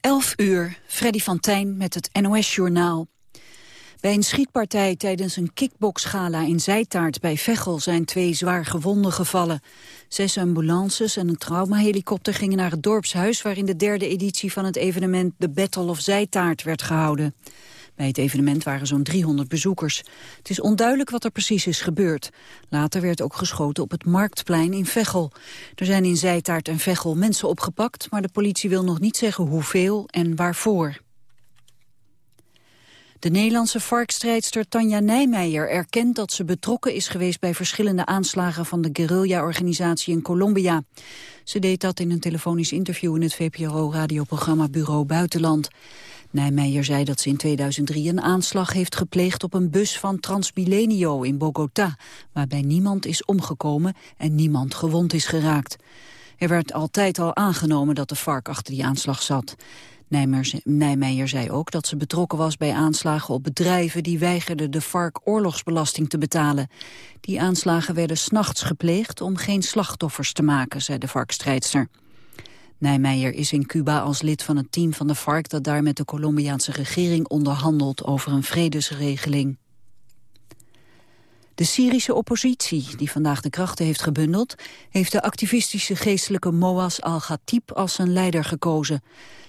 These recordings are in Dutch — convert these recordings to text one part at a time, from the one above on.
11 uur, Freddy van Tijn met het NOS-journaal. Bij een schietpartij tijdens een kickboxgala in Zijtaart bij Veghel zijn twee zwaar gewonden gevallen. Zes ambulances en een traumahelikopter gingen naar het dorpshuis waarin de derde editie van het evenement The Battle of Zijtaart werd gehouden. Bij het evenement waren zo'n 300 bezoekers. Het is onduidelijk wat er precies is gebeurd. Later werd ook geschoten op het Marktplein in Veghel. Er zijn in Zijtaart en Veghel mensen opgepakt... maar de politie wil nog niet zeggen hoeveel en waarvoor. De Nederlandse varkstrijdster Tanja Nijmeijer erkent dat ze betrokken is geweest bij verschillende aanslagen van de guerrilla-organisatie in Colombia. Ze deed dat in een telefonisch interview in het VPRO-radioprogramma Bureau Buitenland. Nijmeijer zei dat ze in 2003 een aanslag heeft gepleegd op een bus van Transmilenio in Bogota, waarbij niemand is omgekomen en niemand gewond is geraakt. Er werd altijd al aangenomen dat de vark achter die aanslag zat. Nijmeijer zei ook dat ze betrokken was bij aanslagen op bedrijven die weigerden de vark oorlogsbelasting te betalen. Die aanslagen werden s'nachts gepleegd om geen slachtoffers te maken, zei de varkstrijdster. Nijmeijer is in Cuba als lid van het team van de FARC... dat daar met de Colombiaanse regering onderhandelt over een vredesregeling. De Syrische oppositie, die vandaag de krachten heeft gebundeld... heeft de activistische geestelijke Moaz al-Ghatib als zijn leider gekozen.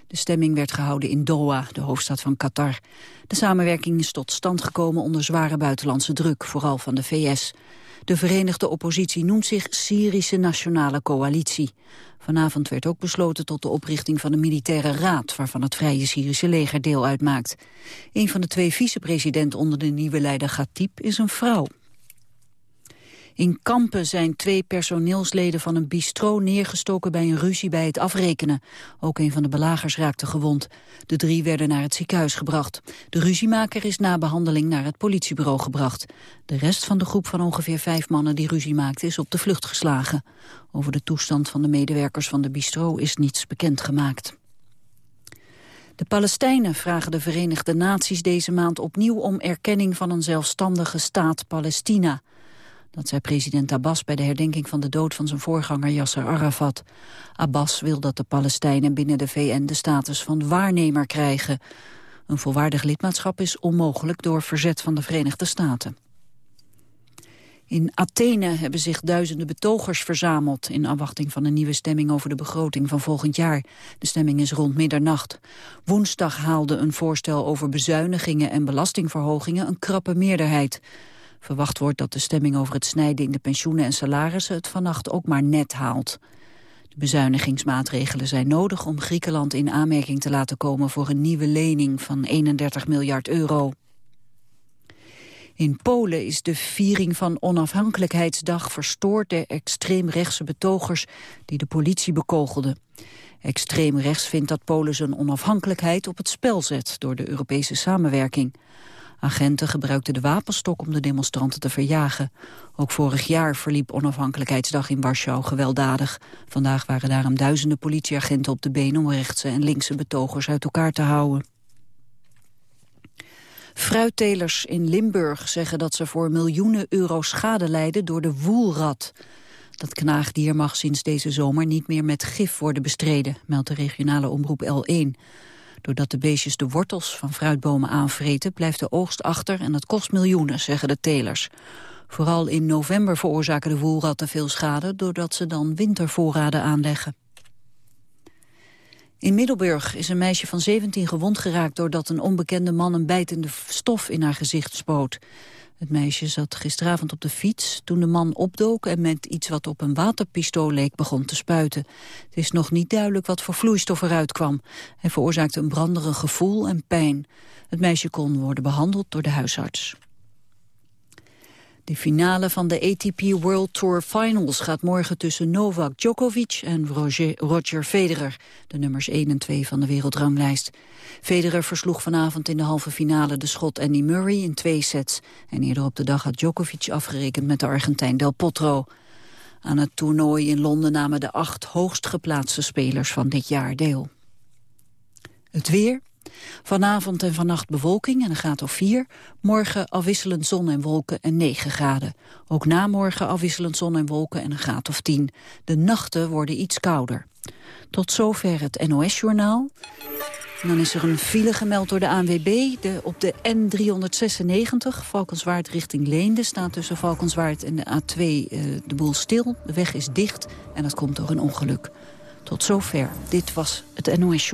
De stemming werd gehouden in Doha, de hoofdstad van Qatar. De samenwerking is tot stand gekomen onder zware buitenlandse druk, vooral van de VS. De Verenigde Oppositie noemt zich Syrische Nationale Coalitie. Vanavond werd ook besloten tot de oprichting van een militaire raad... waarvan het Vrije Syrische leger deel uitmaakt. Een van de twee vicepresidenten onder de nieuwe leider Ghatib is een vrouw. In Kampen zijn twee personeelsleden van een bistro neergestoken bij een ruzie bij het afrekenen. Ook een van de belagers raakte gewond. De drie werden naar het ziekenhuis gebracht. De ruziemaker is na behandeling naar het politiebureau gebracht. De rest van de groep van ongeveer vijf mannen die ruzie maakte is op de vlucht geslagen. Over de toestand van de medewerkers van de bistro is niets bekendgemaakt. De Palestijnen vragen de Verenigde Naties deze maand opnieuw om erkenning van een zelfstandige staat Palestina. Dat zei president Abbas bij de herdenking van de dood van zijn voorganger Yasser Arafat. Abbas wil dat de Palestijnen binnen de VN de status van waarnemer krijgen. Een volwaardig lidmaatschap is onmogelijk door verzet van de Verenigde Staten. In Athene hebben zich duizenden betogers verzameld... in afwachting van een nieuwe stemming over de begroting van volgend jaar. De stemming is rond middernacht. Woensdag haalde een voorstel over bezuinigingen en belastingverhogingen... een krappe meerderheid. Verwacht wordt dat de stemming over het snijden in de pensioenen en salarissen het vannacht ook maar net haalt. De bezuinigingsmaatregelen zijn nodig om Griekenland in aanmerking te laten komen voor een nieuwe lening van 31 miljard euro. In Polen is de viering van onafhankelijkheidsdag verstoord door extreemrechtse betogers die de politie bekogelden. Extreem rechts vindt dat Polen zijn onafhankelijkheid op het spel zet door de Europese samenwerking. Agenten gebruikten de wapenstok om de demonstranten te verjagen. Ook vorig jaar verliep onafhankelijkheidsdag in Warschau gewelddadig. Vandaag waren daarom duizenden politieagenten op de been... om rechtse en linkse betogers uit elkaar te houden. Fruittelers in Limburg zeggen dat ze voor miljoenen euro schade lijden door de woelrat. Dat knaagdier mag sinds deze zomer niet meer met gif worden bestreden, meldt de regionale omroep L1. Doordat de beestjes de wortels van fruitbomen aanvreten... blijft de oogst achter en dat kost miljoenen, zeggen de telers. Vooral in november veroorzaken de woelratten veel schade... doordat ze dan wintervoorraden aanleggen. In Middelburg is een meisje van 17 gewond geraakt... doordat een onbekende man een bijtende stof in haar gezicht spoot. Het meisje zat gisteravond op de fiets toen de man opdook... en met iets wat op een waterpistool leek begon te spuiten. Het is nog niet duidelijk wat voor vloeistof eruit kwam. Hij veroorzaakte een branderig gevoel en pijn. Het meisje kon worden behandeld door de huisarts. De finale van de ATP World Tour Finals gaat morgen tussen Novak Djokovic en Roger, Federer, de nummers 1 en 2 van de wereldranglijst. Federer versloeg vanavond in de halve finale de schot Andy Murray in twee sets. En eerder op de dag had Djokovic afgerekend met de Argentijn Del Potro. Aan het toernooi in Londen namen de acht hoogst geplaatste spelers van dit jaar deel. Het weer, Vanavond en vannacht bewolking en een graad of 4. Morgen afwisselend zon en wolken en 9 graden. Ook na morgen afwisselend zon en wolken en een graad of 10. De nachten worden iets kouder. Tot zover het NOS-journaal. Dan is er een file gemeld door de ANWB. De, op de N396, Valkenswaard richting Leende... staat tussen Valkenswaard en de A2 uh, eh, de boel stil. De weg is dicht en dat komt door een ongeluk. Tot zover. Dit was het NOS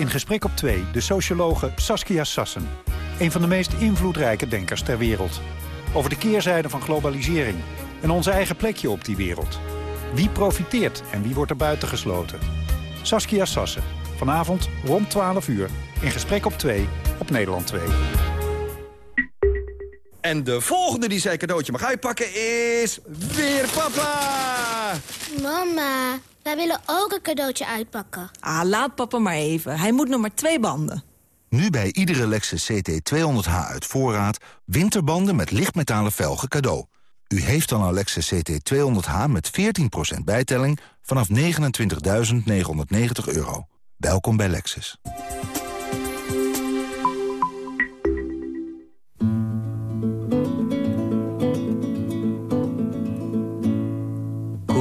In Gesprek op 2, de sociologe Saskia Sassen. Een van de meest invloedrijke denkers ter wereld. Over de keerzijde van globalisering en onze eigen plekje op die wereld. Wie profiteert en wie wordt er buiten gesloten? Saskia Sassen. Vanavond rond 12 uur in Gesprek op 2 op Nederland 2. En de volgende die zijn cadeautje mag uitpakken is... weer papa! Mama, wij willen ook een cadeautje uitpakken. Ah, laat papa maar even. Hij moet nog maar twee banden. Nu bij iedere Lexus CT200H uit voorraad... winterbanden met lichtmetalen velgen cadeau. U heeft dan een Lexus CT200H met 14% bijtelling vanaf 29.990 euro. Welkom bij Lexus.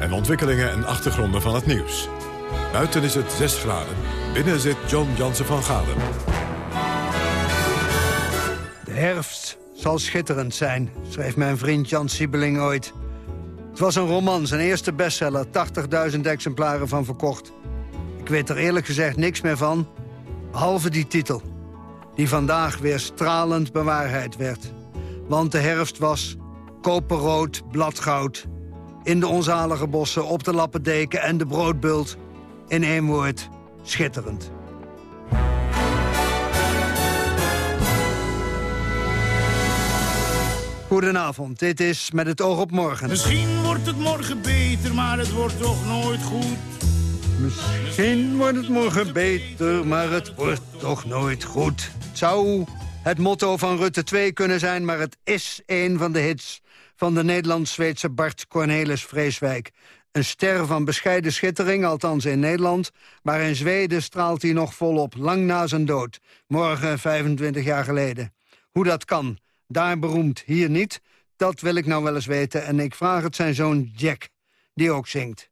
en ontwikkelingen en achtergronden van het nieuws. Buiten is het 6 graden, binnen zit John Jansen van Galen. De herfst zal schitterend zijn, schreef mijn vriend Jan Siebeling ooit. Het was een roman, zijn eerste bestseller, 80.000 exemplaren van verkocht. Ik weet er eerlijk gezegd niks meer van, behalve die titel. Die vandaag weer stralend bewaarheid werd. Want de herfst was koperrood, bladgoud. In de onzalige bossen, op de lappendeken en de broodbult. In één woord, schitterend. Goedenavond, dit is Met het oog op morgen. Misschien wordt het morgen beter, maar het wordt toch nooit goed. Misschien wordt het morgen beter, maar het wordt toch nooit goed. Het zou het motto van Rutte 2 kunnen zijn, maar het is een van de hits... van de Nederlands-Zweedse Bart Cornelis Vreeswijk. Een ster van bescheiden schittering, althans in Nederland... maar in Zweden straalt hij nog volop, lang na zijn dood. Morgen, 25 jaar geleden. Hoe dat kan daar beroemd, hier niet. Dat wil ik nou wel eens weten en ik vraag het zijn zoon Jack, die ook zingt.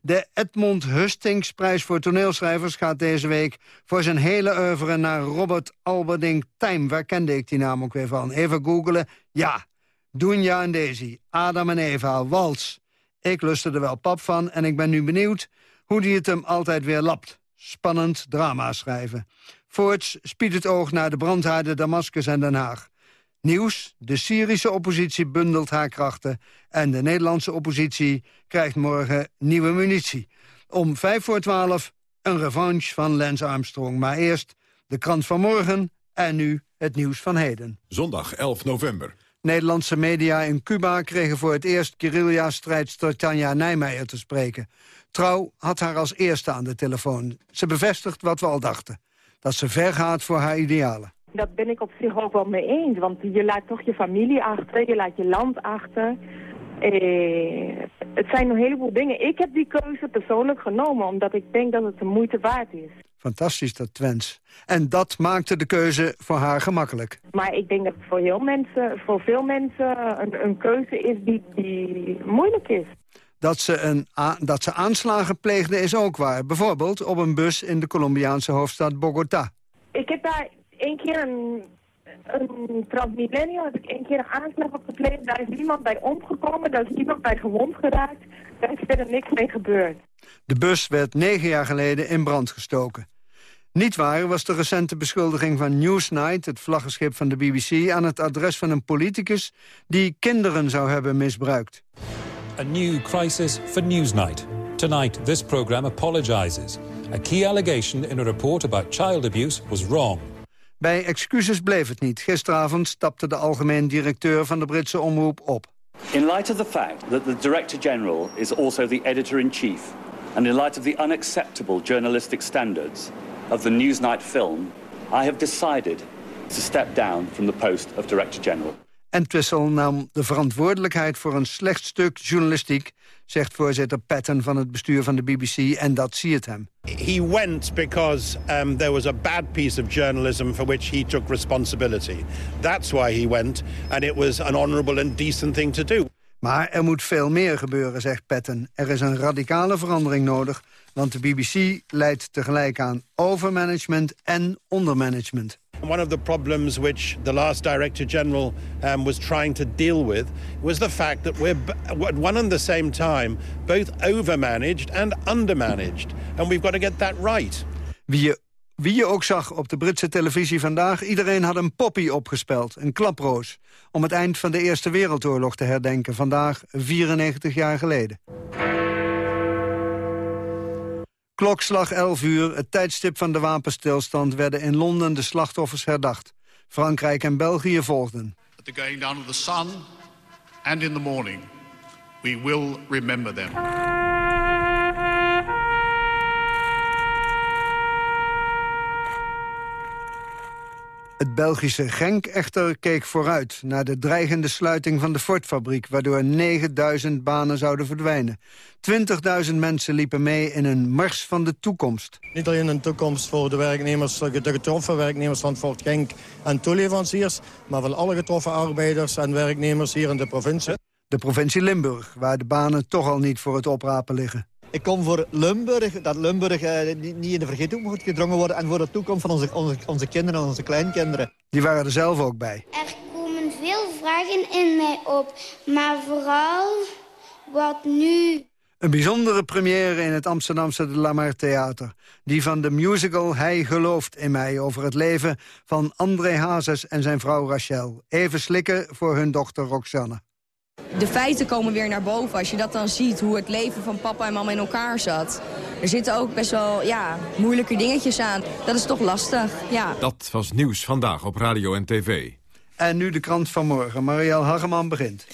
De Edmond Hustingsprijs voor toneelschrijvers gaat deze week... voor zijn hele oeuvre naar Robert Alberding Tijm. Waar kende ik die naam ook weer van? Even googelen. Ja, Dunja en Daisy, Adam en Eva, Wals. Ik lustte er wel pap van en ik ben nu benieuwd... hoe die het hem altijd weer lapt. Spannend drama schrijven. Voorts spiedt het oog naar de brandhaarden Damascus en Den Haag. Nieuws, de Syrische oppositie bundelt haar krachten... en de Nederlandse oppositie krijgt morgen nieuwe munitie. Om vijf voor twaalf een revanche van Lance Armstrong. Maar eerst de krant van morgen en nu het nieuws van heden. Zondag 11 november. Nederlandse media in Cuba kregen voor het eerst guerrilla-strijdster Tanja Nijmeijer te spreken. Trouw had haar als eerste aan de telefoon. Ze bevestigt wat we al dachten. Dat ze ver gaat voor haar idealen dat ben ik op zich ook wel mee eens. Want je laat toch je familie achter, je laat je land achter. Eh, het zijn een heleboel dingen. Ik heb die keuze persoonlijk genomen, omdat ik denk dat het de moeite waard is. Fantastisch, dat Twens. En dat maakte de keuze voor haar gemakkelijk. Maar ik denk dat het voor, heel mensen, voor veel mensen een, een keuze is die, die moeilijk is. Dat ze, een, dat ze aanslagen pleegde is ook waar. Bijvoorbeeld op een bus in de Colombiaanse hoofdstad Bogota. Ik heb daar één keer een, een Transmilenio, heb ik één keer een aanslag op gepleegd. Daar is niemand bij omgekomen, daar is niemand bij gewond geraakt. Daar is verder niks mee gebeurd. De bus werd negen jaar geleden in brand gestoken. Niet waar was de recente beschuldiging van Newsnight, het vlaggenschip van de BBC... aan het adres van een politicus die kinderen zou hebben misbruikt. A new crisis for Newsnight. Tonight, this program apologizes. A key allegation in a report about child abuse was wrong. Bij excuses bleef het niet. Gisteravond stapte de algemeen directeur van de Britse omroep op. In light of the fact that the Director General is also the Editor-in-Chief... and in light of the unacceptable journalistic standards of the Newsnight film... I have decided to step down from the post of Director General. Entwistle nam de verantwoordelijkheid voor een slecht stuk journalistiek... zegt voorzitter Patton van het bestuur van de BBC, en dat zie het hem. He went because um, there was a bad piece of journalism for which he took responsibility. That's why he went, and it was an honorable and decent thing to do. Maar er moet veel meer gebeuren, zegt Patton. Er is een radicale verandering nodig, want de BBC leidt tegelijk aan overmanagement en ondermanagement. One of the problems which the last Director General um, was trying to deal with was the fact that we're at one and the same time both overmanaged and undermanaged. And we've got to get that right. Wie je, wie je ook zag op de Britse televisie vandaag... iedereen had een poppy opgespeld, een klaproos... om het eind van de Eerste Wereldoorlog te herdenken. Vandaag 94 jaar geleden. Klokslag 11 uur, het tijdstip van de wapenstilstand... werden in Londen de slachtoffers herdacht. Frankrijk en België volgden. At the going down of the sun and in the morning, we will remember them. Het Belgische Genk echter keek vooruit naar de dreigende sluiting van de Ford-fabriek... waardoor 9000 banen zouden verdwijnen. 20.000 mensen liepen mee in een mars van de toekomst. Niet alleen een toekomst voor de werknemers, de getroffen werknemers van Fort Genk en toeleveranciers... maar van alle getroffen arbeiders en werknemers hier in de provincie. De provincie Limburg, waar de banen toch al niet voor het oprapen liggen. Ik kom voor Limburg, dat Limburg eh, niet in de vergeethoek moet gedrongen worden... en voor de toekomst van onze, onze, onze kinderen en onze kleinkinderen. Die waren er zelf ook bij. Er komen veel vragen in mij op, maar vooral wat nu? Een bijzondere première in het Amsterdamse De Lamar Theater. Die van de musical Hij gelooft in mij over het leven van André Hazes en zijn vrouw Rachel. Even slikken voor hun dochter Roxanne. De feiten komen weer naar boven. Als je dat dan ziet, hoe het leven van papa en mama in elkaar zat. Er zitten ook best wel ja, moeilijke dingetjes aan. Dat is toch lastig, ja. Dat was nieuws vandaag op radio en tv. En nu de krant van morgen. Marielle Hageman begint.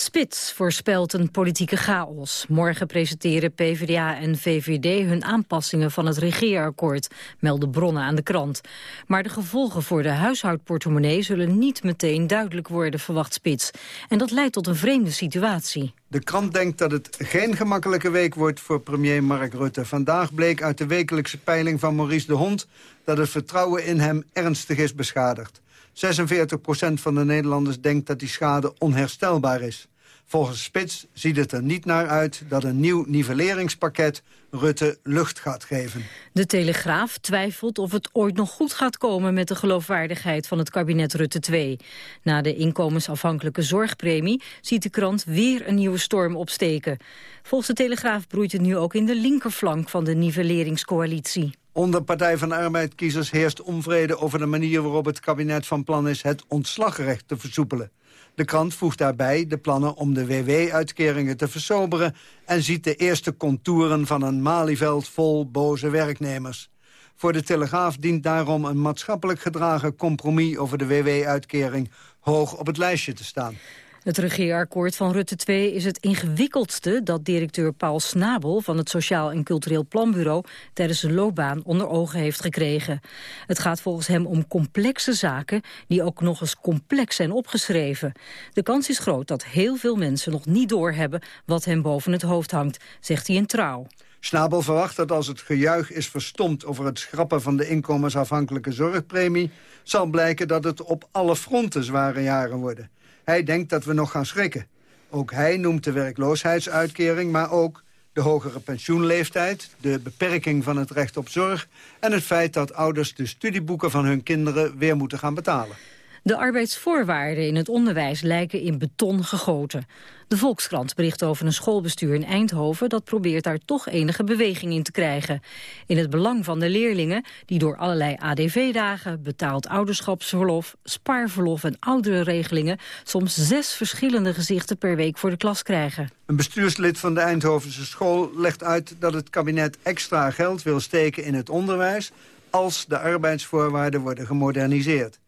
Spits voorspelt een politieke chaos. Morgen presenteren PvdA en VVD hun aanpassingen van het regeerakkoord, melden bronnen aan de krant. Maar de gevolgen voor de huishoudportemonnee zullen niet meteen duidelijk worden, verwacht Spits. En dat leidt tot een vreemde situatie. De krant denkt dat het geen gemakkelijke week wordt voor premier Mark Rutte. Vandaag bleek uit de wekelijkse peiling van Maurice de Hond... dat het vertrouwen in hem ernstig is beschadigd. 46% van de Nederlanders denkt dat die schade onherstelbaar is. Volgens Spits ziet het er niet naar uit dat een nieuw nivelleringspakket Rutte lucht gaat geven. De Telegraaf twijfelt of het ooit nog goed gaat komen met de geloofwaardigheid van het kabinet Rutte 2. Na de inkomensafhankelijke zorgpremie ziet de krant weer een nieuwe storm opsteken. Volgens de Telegraaf broeit het nu ook in de linkerflank van de nivelleringscoalitie. Onder Partij van de Arbeid-kiezers heerst onvrede over de manier waarop het kabinet van plan is het ontslagrecht te versoepelen. De krant voegt daarbij de plannen om de WW-uitkeringen te versoberen... en ziet de eerste contouren van een Malieveld vol boze werknemers. Voor de Telegraaf dient daarom een maatschappelijk gedragen compromis over de WW-uitkering hoog op het lijstje te staan. Het regeerakkoord van Rutte 2 is het ingewikkeldste dat directeur Paul Snabel van het Sociaal en Cultureel Planbureau tijdens zijn loopbaan onder ogen heeft gekregen. Het gaat volgens hem om complexe zaken die ook nog eens complex zijn opgeschreven. De kans is groot dat heel veel mensen nog niet doorhebben wat hem boven het hoofd hangt, zegt hij in Trouw. Snabel verwacht dat als het gejuich is verstomd over het schrappen van de inkomensafhankelijke zorgpremie, zal blijken dat het op alle fronten zware jaren worden. Hij denkt dat we nog gaan schrikken. Ook hij noemt de werkloosheidsuitkering, maar ook de hogere pensioenleeftijd... de beperking van het recht op zorg... en het feit dat ouders de studieboeken van hun kinderen weer moeten gaan betalen. De arbeidsvoorwaarden in het onderwijs lijken in beton gegoten. De Volkskrant bericht over een schoolbestuur in Eindhoven... dat probeert daar toch enige beweging in te krijgen. In het belang van de leerlingen, die door allerlei ADV-dagen... betaald ouderschapsverlof, spaarverlof en oudere regelingen... soms zes verschillende gezichten per week voor de klas krijgen. Een bestuurslid van de Eindhovense school legt uit dat het kabinet extra geld wil steken in het onderwijs... als de arbeidsvoorwaarden worden gemoderniseerd.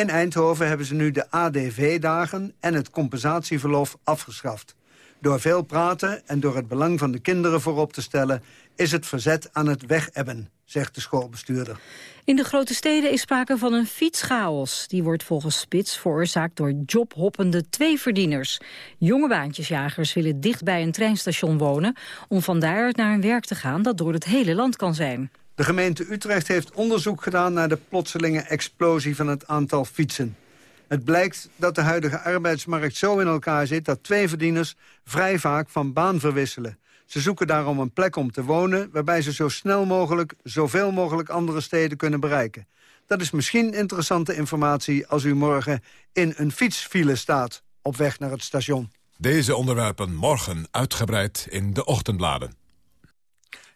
In Eindhoven hebben ze nu de ADV-dagen en het compensatieverlof afgeschaft. Door veel praten en door het belang van de kinderen voorop te stellen... is het verzet aan het wegebben, zegt de schoolbestuurder. In de grote steden is sprake van een fietschaos. Die wordt volgens Spits veroorzaakt door jobhoppende tweeverdieners. Jonge baantjesjagers willen dicht bij een treinstation wonen... om van daaruit naar hun werk te gaan dat door het hele land kan zijn. De gemeente Utrecht heeft onderzoek gedaan naar de plotselinge explosie van het aantal fietsen. Het blijkt dat de huidige arbeidsmarkt zo in elkaar zit dat twee verdieners vrij vaak van baan verwisselen. Ze zoeken daarom een plek om te wonen waarbij ze zo snel mogelijk zoveel mogelijk andere steden kunnen bereiken. Dat is misschien interessante informatie als u morgen in een fietsfile staat op weg naar het station. Deze onderwerpen morgen uitgebreid in de ochtendbladen.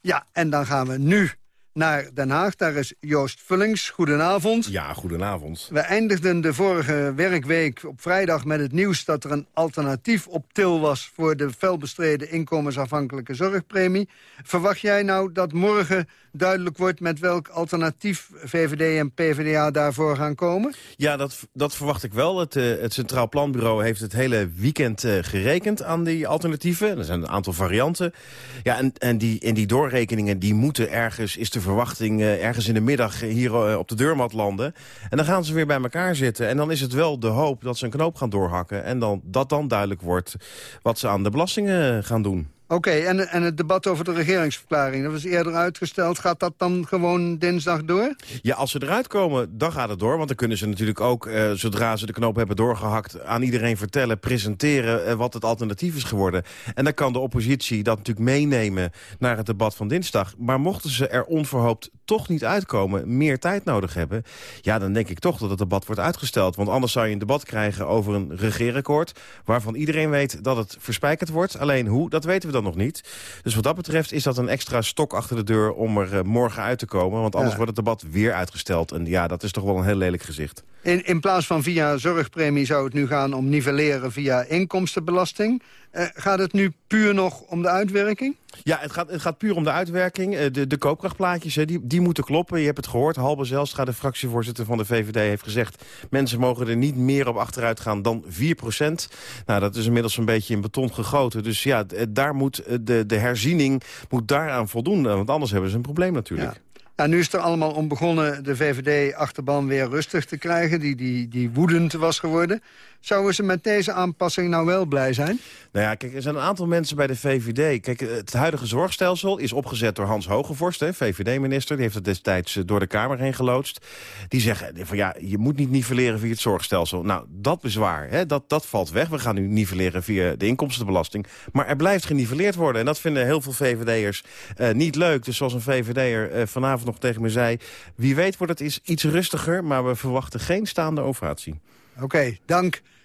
Ja, en dan gaan we nu naar Den Haag. Daar is Joost Vullings. Goedenavond. Ja, goedenavond. We eindigden de vorige werkweek op vrijdag met het nieuws... dat er een alternatief op til was voor de felbestreden inkomensafhankelijke zorgpremie. Verwacht jij nou dat morgen duidelijk wordt met welk alternatief VVD en PvdA daarvoor gaan komen? Ja, dat, dat verwacht ik wel. Het, uh, het Centraal Planbureau heeft het hele weekend uh, gerekend aan die alternatieven. Er zijn een aantal varianten. Ja, en, en, die, en die doorrekeningen die moeten ergens, is de verwachting, uh, ergens in de middag hier op de deurmat landen. En dan gaan ze weer bij elkaar zitten. En dan is het wel de hoop dat ze een knoop gaan doorhakken. En dan, dat dan duidelijk wordt wat ze aan de belastingen gaan doen. Oké, en, en het debat over de regeringsverklaring, dat was eerder uitgesteld. Gaat dat dan gewoon dinsdag door? Ja, als ze eruit komen, dan gaat het door. Want dan kunnen ze natuurlijk ook, eh, zodra ze de knoop hebben doorgehakt... aan iedereen vertellen, presenteren eh, wat het alternatief is geworden. En dan kan de oppositie dat natuurlijk meenemen naar het debat van dinsdag. Maar mochten ze er onverhoopt toch niet uitkomen, meer tijd nodig hebben... ja, dan denk ik toch dat het debat wordt uitgesteld. Want anders zou je een debat krijgen over een regeerakkoord... waarvan iedereen weet dat het verspijkerd wordt. Alleen hoe, dat weten we dan nog niet. Dus wat dat betreft is dat een extra stok achter de deur om er uh, morgen uit te komen. Want anders ja. wordt het debat weer uitgesteld. En ja, dat is toch wel een heel lelijk gezicht. In, in plaats van via zorgpremie zou het nu gaan om nivelleren via inkomstenbelasting. Uh, gaat het nu puur nog om de uitwerking? Ja, het gaat, het gaat puur om de uitwerking. Uh, de, de koopkrachtplaatjes, die, die moeten kloppen. Je hebt het gehoord. Halbe Zelstra, de fractievoorzitter van de VVD, heeft gezegd... mensen mogen er niet meer op achteruit gaan dan 4 procent. Nou, dat is inmiddels een beetje in beton gegoten. Dus ja, daar moet de, de herziening moet daaraan voldoen. Want anders hebben ze een probleem natuurlijk. Ja. Nou, nu is er allemaal om begonnen de VVD-achterban weer rustig te krijgen... Die, die, die woedend was geworden. Zouden ze met deze aanpassing nou wel blij zijn? Nou ja, kijk, er zijn een aantal mensen bij de VVD. Kijk, het huidige zorgstelsel is opgezet door Hans Hogevorst, VVD-minister. Die heeft het destijds door de Kamer heen geloodst. Die zeggen van ja, je moet niet nivelleren via het zorgstelsel. Nou, dat bezwaar, hè, dat, dat valt weg. We gaan nu nivelleren via de inkomstenbelasting. Maar er blijft geniveleerd worden. En dat vinden heel veel VVD'ers uh, niet leuk. Dus zoals een VVD'er uh, vanavond nog tegen me zei... wie weet wordt het iets rustiger, maar we verwachten geen staande ovatie. Oké, okay, dank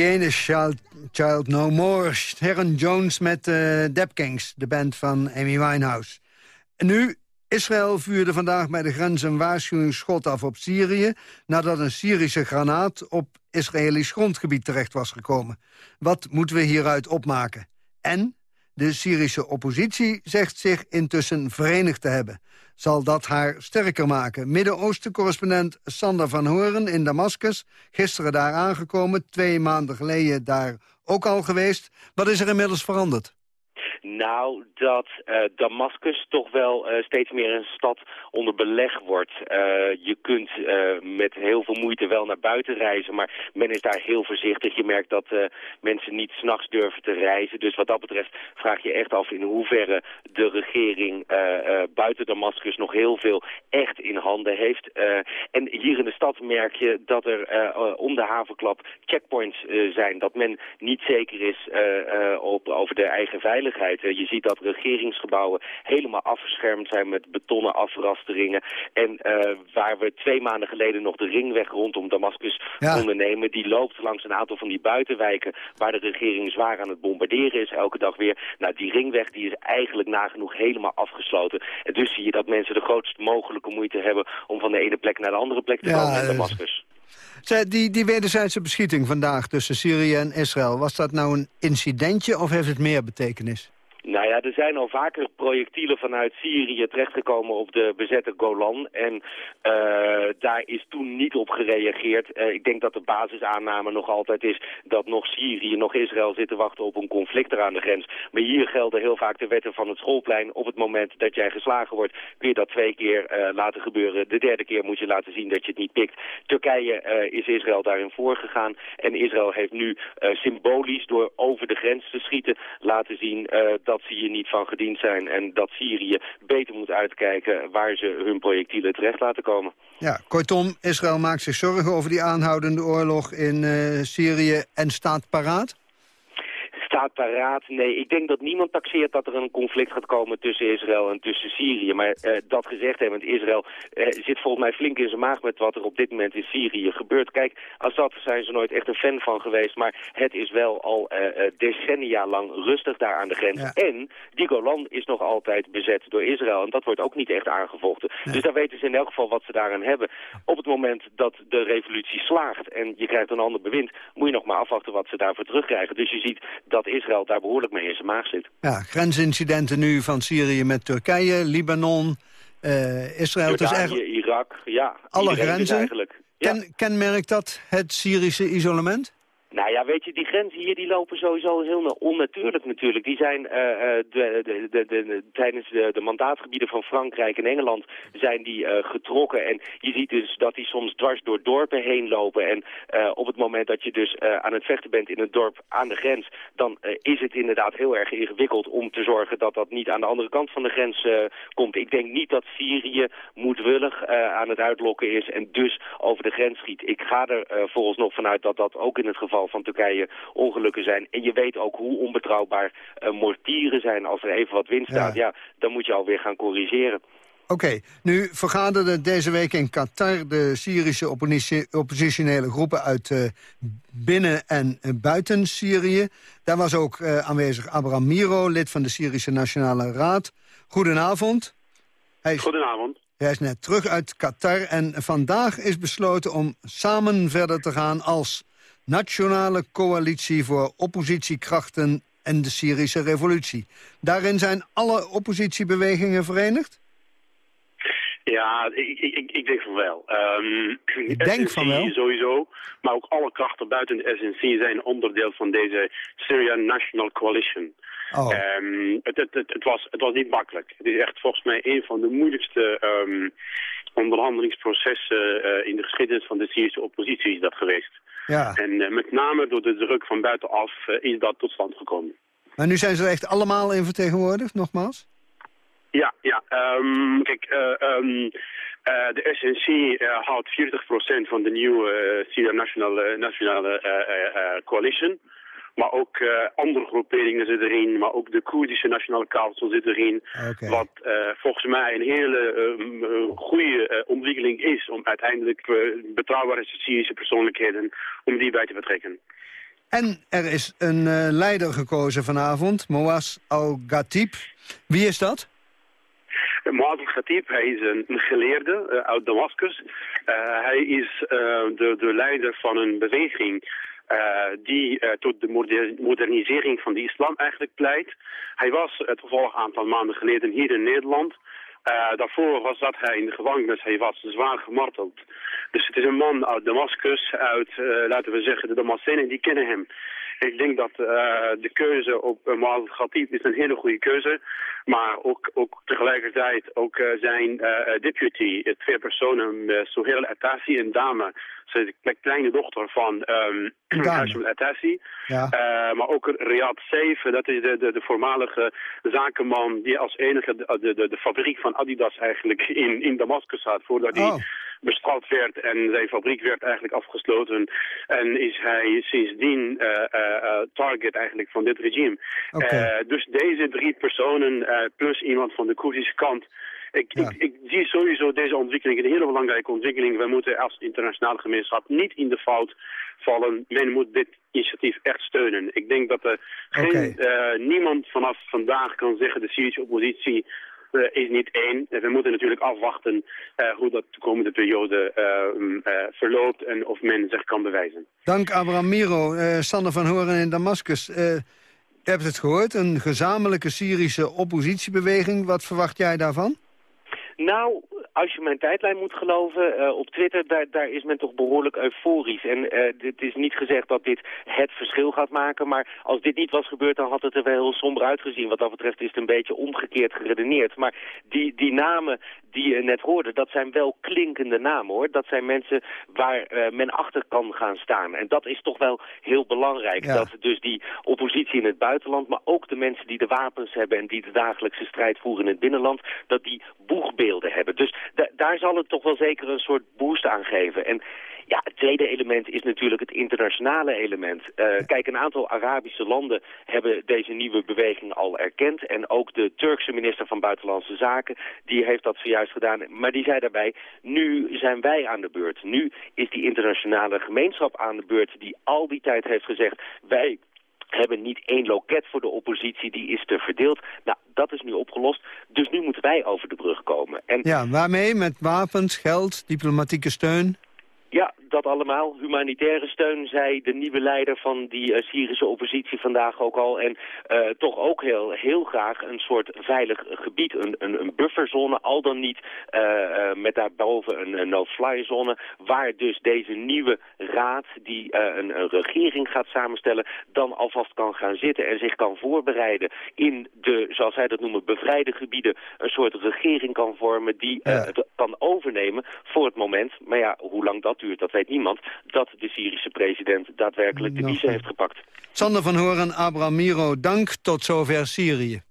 She ain't a child, no more. Sharon Jones met uh, Kings, de band van Amy Winehouse. En nu, Israël vuurde vandaag bij de grens een waarschuwingsschot af op Syrië... nadat een Syrische granaat op Israëlisch grondgebied terecht was gekomen. Wat moeten we hieruit opmaken? En de Syrische oppositie zegt zich intussen verenigd te hebben. Zal dat haar sterker maken? Midden-Oosten-correspondent Sander van Horen in Damascus... gisteren daar aangekomen, twee maanden geleden daar ook al geweest. Wat is er inmiddels veranderd? Nou, dat uh, Damascus toch wel uh, steeds meer een stad onder beleg wordt. Uh, je kunt met heel veel moeite wel naar buiten reizen, maar men is daar heel voorzichtig. Je merkt dat mensen niet s'nachts durven te reizen. Dus wat dat betreft vraag je echt af in hoeverre de regering buiten Damascus nog heel veel echt in handen heeft. en hier in de stad merk je dat er om de havenklap checkpoints zijn. Dat men niet zeker is over de eigen veiligheid. Je ziet dat regeringsgebouwen helemaal afgeschermd zijn met betonnen afrasteringen. En uh, waar we twee maanden geleden nog de ringweg rondom Damascus ja. konden nemen... die loopt langs een aantal van die buitenwijken waar de regering zwaar aan het bombarderen is elke dag weer. Nou, die ringweg die is eigenlijk nagenoeg helemaal afgesloten. En dus zie je dat mensen de grootst mogelijke moeite hebben om van de ene plek naar de andere plek te komen in Damascus. Zij, die, die wederzijdse beschieting vandaag tussen Syrië en Israël... was dat nou een incidentje of heeft het meer betekenis? Nou ja, er zijn al vaker projectielen vanuit Syrië terechtgekomen op de bezette Golan. En uh, daar is toen niet op gereageerd. Uh, ik denk dat de basisaanname nog altijd is dat nog Syrië, nog Israël zitten wachten op een conflict er aan de grens. Maar hier gelden heel vaak de wetten van het schoolplein. Op het moment dat jij geslagen wordt, kun je dat twee keer uh, laten gebeuren. De derde keer moet je laten zien dat je het niet pikt. Turkije is Israël daarin voorgegaan. En Israël heeft nu symbolisch door over de grens te schieten laten zien dat ze hier niet van gediend zijn en dat Syrië beter moet uitkijken waar ze hun projectielen terecht laten komen. Ja, kortom, Israël maakt zich zorgen over die aanhoudende oorlog in uh, Syrië en staat paraat? Staat paraat. Nee, ik denk dat niemand taxeert dat er een conflict gaat komen tussen Israël en tussen Syrië. Maar uh, dat gezegd hebbend, Israël uh, zit volgens mij flink in zijn maag met wat er op dit moment in Syrië gebeurt. Kijk, Assad zijn ze nooit echt een fan van geweest, maar het is wel al uh, decennia lang rustig daar aan de grens. Ja. En die Golan is nog altijd bezet door Israël en dat wordt ook niet echt aangevochten. Ja. Dus daar weten ze in elk geval wat ze daaraan hebben. Op het moment dat de revolutie slaagt en je krijgt een ander bewind, moet je nog maar afwachten wat ze daarvoor terugkrijgen. Dus je ziet dat dat Israël daar behoorlijk mee in zijn maag zit. Ja, grensincidenten nu van Syrië met Turkije, Libanon, uh, Israël. Jordanië, dus eigenlijk... Irak, ja. Alle grenzen. Eigenlijk. Ja. Ken, kenmerkt dat het Syrische isolement? Nou ja, weet je, die grenzen hier die lopen sowieso heel onnatuurlijk natuurlijk. Die zijn uh, de, de, de, de, tijdens de, de mandaatgebieden van Frankrijk en Engeland zijn die uh, getrokken. En je ziet dus dat die soms dwars door dorpen heen lopen. En op het moment dat je dus aan het vechten bent in een dorp aan de grens... dan is het inderdaad heel erg ingewikkeld om te zorgen dat dat niet aan de andere kant van de grens komt. Ik denk niet dat Syrië moedwillig aan het uitlokken is en dus over de grens schiet. Ik ga er volgens nog vanuit dat dat ook in het geval van Turkije ongelukken zijn. En je weet ook hoe onbetrouwbaar uh, mortieren zijn. Als er even wat wind staat, ja. ja dan moet je alweer gaan corrigeren. Oké, okay, nu vergaderde deze week in Qatar de Syrische oppositie, oppositionele groepen uit uh, binnen- en buiten Syrië. Daar was ook uh, aanwezig Abraham Miro, lid van de Syrische Nationale Raad. Goedenavond. Hij is, Goedenavond. Hij is net terug uit Qatar en vandaag is besloten om samen verder te gaan als Nationale Coalitie voor Oppositiekrachten en de Syrische Revolutie. Daarin zijn alle oppositiebewegingen verenigd? Ja, ik, ik, ik denk van wel. Um, ik denk SNC van wel? sowieso, maar ook alle krachten buiten de SNC zijn onderdeel van deze Syrian National Coalition. Oh. Um, het, het, het, het, was, het was niet makkelijk. Het is echt volgens mij een van de moeilijkste um, onderhandelingsprocessen uh, in de geschiedenis van de Syrische oppositie is dat geweest. Ja. En uh, met name door de druk van buitenaf uh, is dat tot stand gekomen. Maar nu zijn ze er echt allemaal in vertegenwoordigd, nogmaals? Ja, ja. Um, kijk, um, uh, de SNC uh, houdt 40% van de nieuwe uh, Syria Nationale, nationale Coalition. Maar ook uh, andere groeperingen zitten erin. Maar ook de Koerdische Nationale Council zit erin. Okay. Wat uh, volgens mij een hele uh, goede ontwikkeling is... om uiteindelijk betrouwbare Syrische persoonlijkheden... om die bij te betrekken. En er is een eh, leider gekozen vanavond, Moaz Al-Ghatib. Wie is dat? Muaz al-Khatib, hij is een, geleerde eh, uit Damascus. Eh, hij is eh, de, de leider van een beweging eh, die eh, tot de moder- modernisering van de islam eigenlijk pleit. Hij was het toevallig een aantal maanden geleden hier in Nederland. Eh, daarvoor was dat hij in de gevangenis, hij was zwaar gemarteld. Dus het is een man uit Damascus, uit, eh, laten we zeggen, de Damascenen, die kennen hem. Ik denk dat eh, de keuze op uh, Muaz al-Khatib is een hele goede keuze. Maar ook, ook tegelijkertijd ook eh, zijn eh, deputy, eh, twee personen, uh, Sohail Atassi en Dame. Ze is de kleine dochter van um, Hashim Atassi. Ja. Eh, maar ook Riyad Seif, dat is de, de, de voormalige zakenman die als enige de, de, de, de fabriek van Adidas eigenlijk in, in Damascus had. Voordat hij Oh. Bestraft werd en zijn fabriek werd eigenlijk afgesloten. En is hij sindsdien eh, eh, eh, target eigenlijk van dit regime. Dus deze drie personen plus iemand van de Koerdische kant. Ik, ik, ik zie sowieso deze ontwikkeling een hele belangrijke ontwikkeling. We moeten als internationale gemeenschap niet in de fout vallen. Men moet dit initiatief echt steunen. Ik denk dat er geen, niemand vanaf vandaag kan zeggen de Syrische oppositie is niet één. En we moeten natuurlijk afwachten eh, hoe dat de komende periode eh, mm, eh, verloopt en of men zich kan bewijzen. Dank Abraham Miro, eh, Sander van Horen in Damascus. Eh, je hebt het gehoord, een gezamenlijke Syrische oppositiebeweging. Wat verwacht jij daarvan? Nou, als je mijn tijdlijn moet geloven, eh, op Twitter, daar, daar is men toch behoorlijk euforisch. En eh, het is niet gezegd dat dit het verschil gaat maken, maar als dit niet was gebeurd, dan had het er wel heel somber uitgezien. Wat dat betreft is het een beetje omgekeerd geredeneerd. Maar die, die namen die je net hoorde, dat zijn wel klinkende namen hoor. Dat zijn mensen waar eh, men achter kan gaan staan. En dat is toch wel heel belangrijk. Ja. Dat dus die oppositie in het buitenland, maar ook de mensen die de wapens hebben en die de dagelijkse strijd voeren in het binnenland, dat die boegbeelden hebben. Dus daar zal het toch wel zeker een soort boost aan geven. En ja, het tweede element is natuurlijk het internationale element. Eh, Kijk, een aantal Arabische landen hebben deze nieuwe beweging al erkend. En ook de Turkse minister van Buitenlandse Zaken, die heeft dat zojuist gedaan. Maar die zei daarbij, nu zijn wij aan de beurt. Nu is die internationale gemeenschap aan de beurt die al die tijd heeft gezegd... wij hebben niet één loket voor de oppositie, die is te verdeeld. Nou, dat is nu opgelost, dus nu moeten wij over de brug komen. En Ja, waarmee? Met wapens, geld, diplomatieke steun? ja, dat allemaal. Humanitaire steun, zei de nieuwe leider van die eh, Syrische oppositie vandaag ook al. En eh, toch ook heel, heel graag een soort veilig gebied, een, een, een bufferzone, al dan niet eh, met daarboven een, een no-fly zone, waar dus deze nieuwe raad, die een, een regering gaat samenstellen, dan alvast kan gaan zitten en zich kan voorbereiden in de, zoals zij dat noemen, bevrijde gebieden, een soort regering kan vormen die het kan overnemen voor het moment, maar ja, hoe lang dat duurt, dat weet niemand, dat de Syrische president daadwerkelijk de biezen niet. heeft gepakt. Sander van Horen, Abraham Miro, dank. Tot zover Syrië.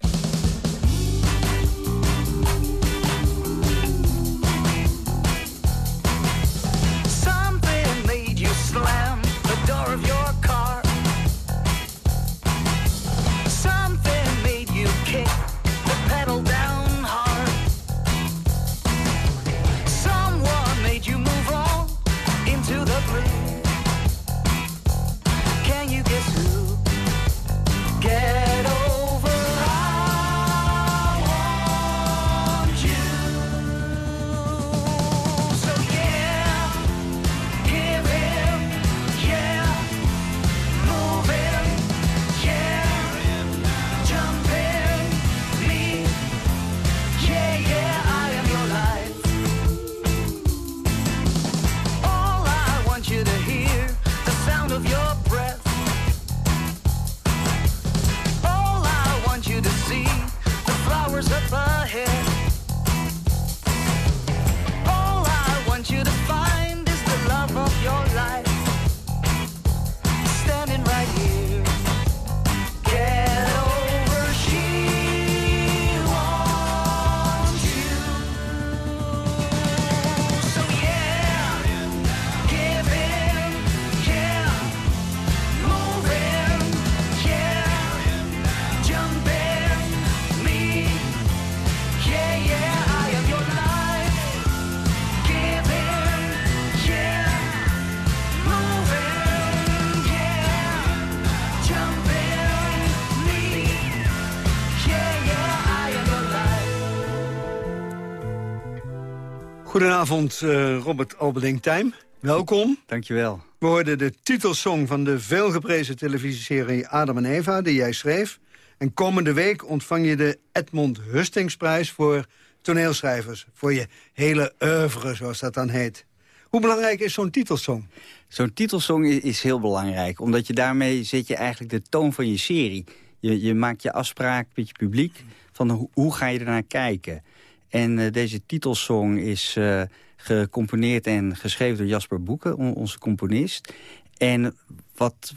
Goedenavond, eh, Robert Albeding-Tijm. Welkom. Dankjewel. We hoorden de titelsong van de veelgeprezen televisieserie Adam en Eva... die jij schreef. En komende week ontvang je de Edmond Hustingsprijs voor toneelschrijvers. Voor je hele oeuvre, zoals dat dan heet. Hoe belangrijk is zo'n titelsong? Zo'n titelsong is heel belangrijk. Omdat je daarmee zet je eigenlijk de toon van je serie. Je, je maakt je afspraak met je publiek van hoe, hoe ga je ernaar kijken. En eh, deze titelsong is eh, gecomponeerd en geschreven door Jasper Boeken, on- onze componist. En wat,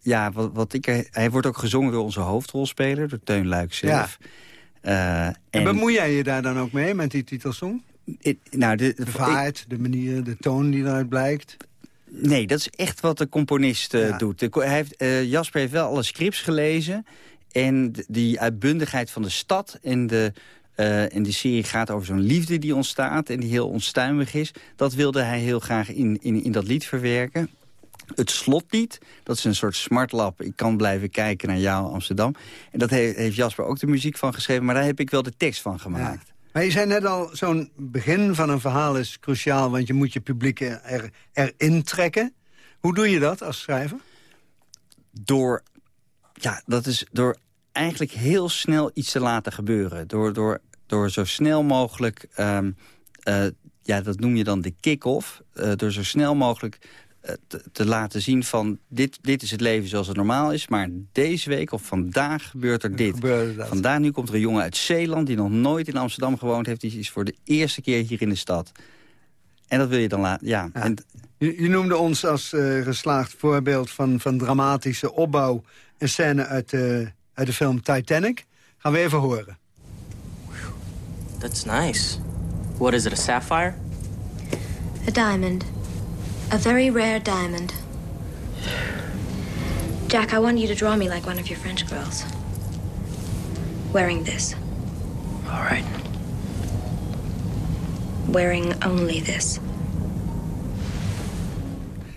ja, wat, wat ik hij wordt ook gezongen door onze hoofdrolspeler, door Teun Luik zelf. Eh, En bemoei jij je daar dan ook mee, met die titelsong? nou, de, De vaart, de manier, de toon die eruit blijkt? Nee, dat is echt wat de componist doet. De, hij heeft, Jasper heeft wel alle scripts gelezen. En die uitbundigheid van de stad en de, eh, en de serie gaat over zo'n liefde die ontstaat... en die heel onstuimig is. Dat wilde hij heel graag in, in, in dat lied verwerken. Het slotlied, dat is een soort smartlap. Ik kan blijven kijken naar jou, Amsterdam. En dat he- heeft Jasper ook de muziek van geschreven... maar daar heb ik wel de tekst van gemaakt. Maar je zei net al, zo'n begin van een verhaal is cruciaal... want je moet je publiek er, erin trekken. Hoe doe je dat als schrijver? door, ja, dat is door eigenlijk heel snel iets te laten gebeuren. Door, door, door zo snel mogelijk, ehm, eh, ja, dat noem je dan de kick-off. eh, door zo snel mogelijk eh, te, te laten zien van dit, dit is het leven zoals het normaal is. Maar deze week of vandaag gebeurt er dit. Vandaag nu komt er een jongen uit Zeeland die nog nooit in Amsterdam gewoond heeft. Die is voor de eerste keer hier in de stad. En dat wil je dan laten, ja. En, Je, je noemde ons als geslaagd voorbeeld van, van dramatische opbouw... een scène uit, de uit de film Titanic. Gaan we even horen. That's nice. What is it, a sapphire? A diamond. A very rare diamond. Jack, I want you to draw me like one of your French girls. Wearing this. All right. Wearing only this.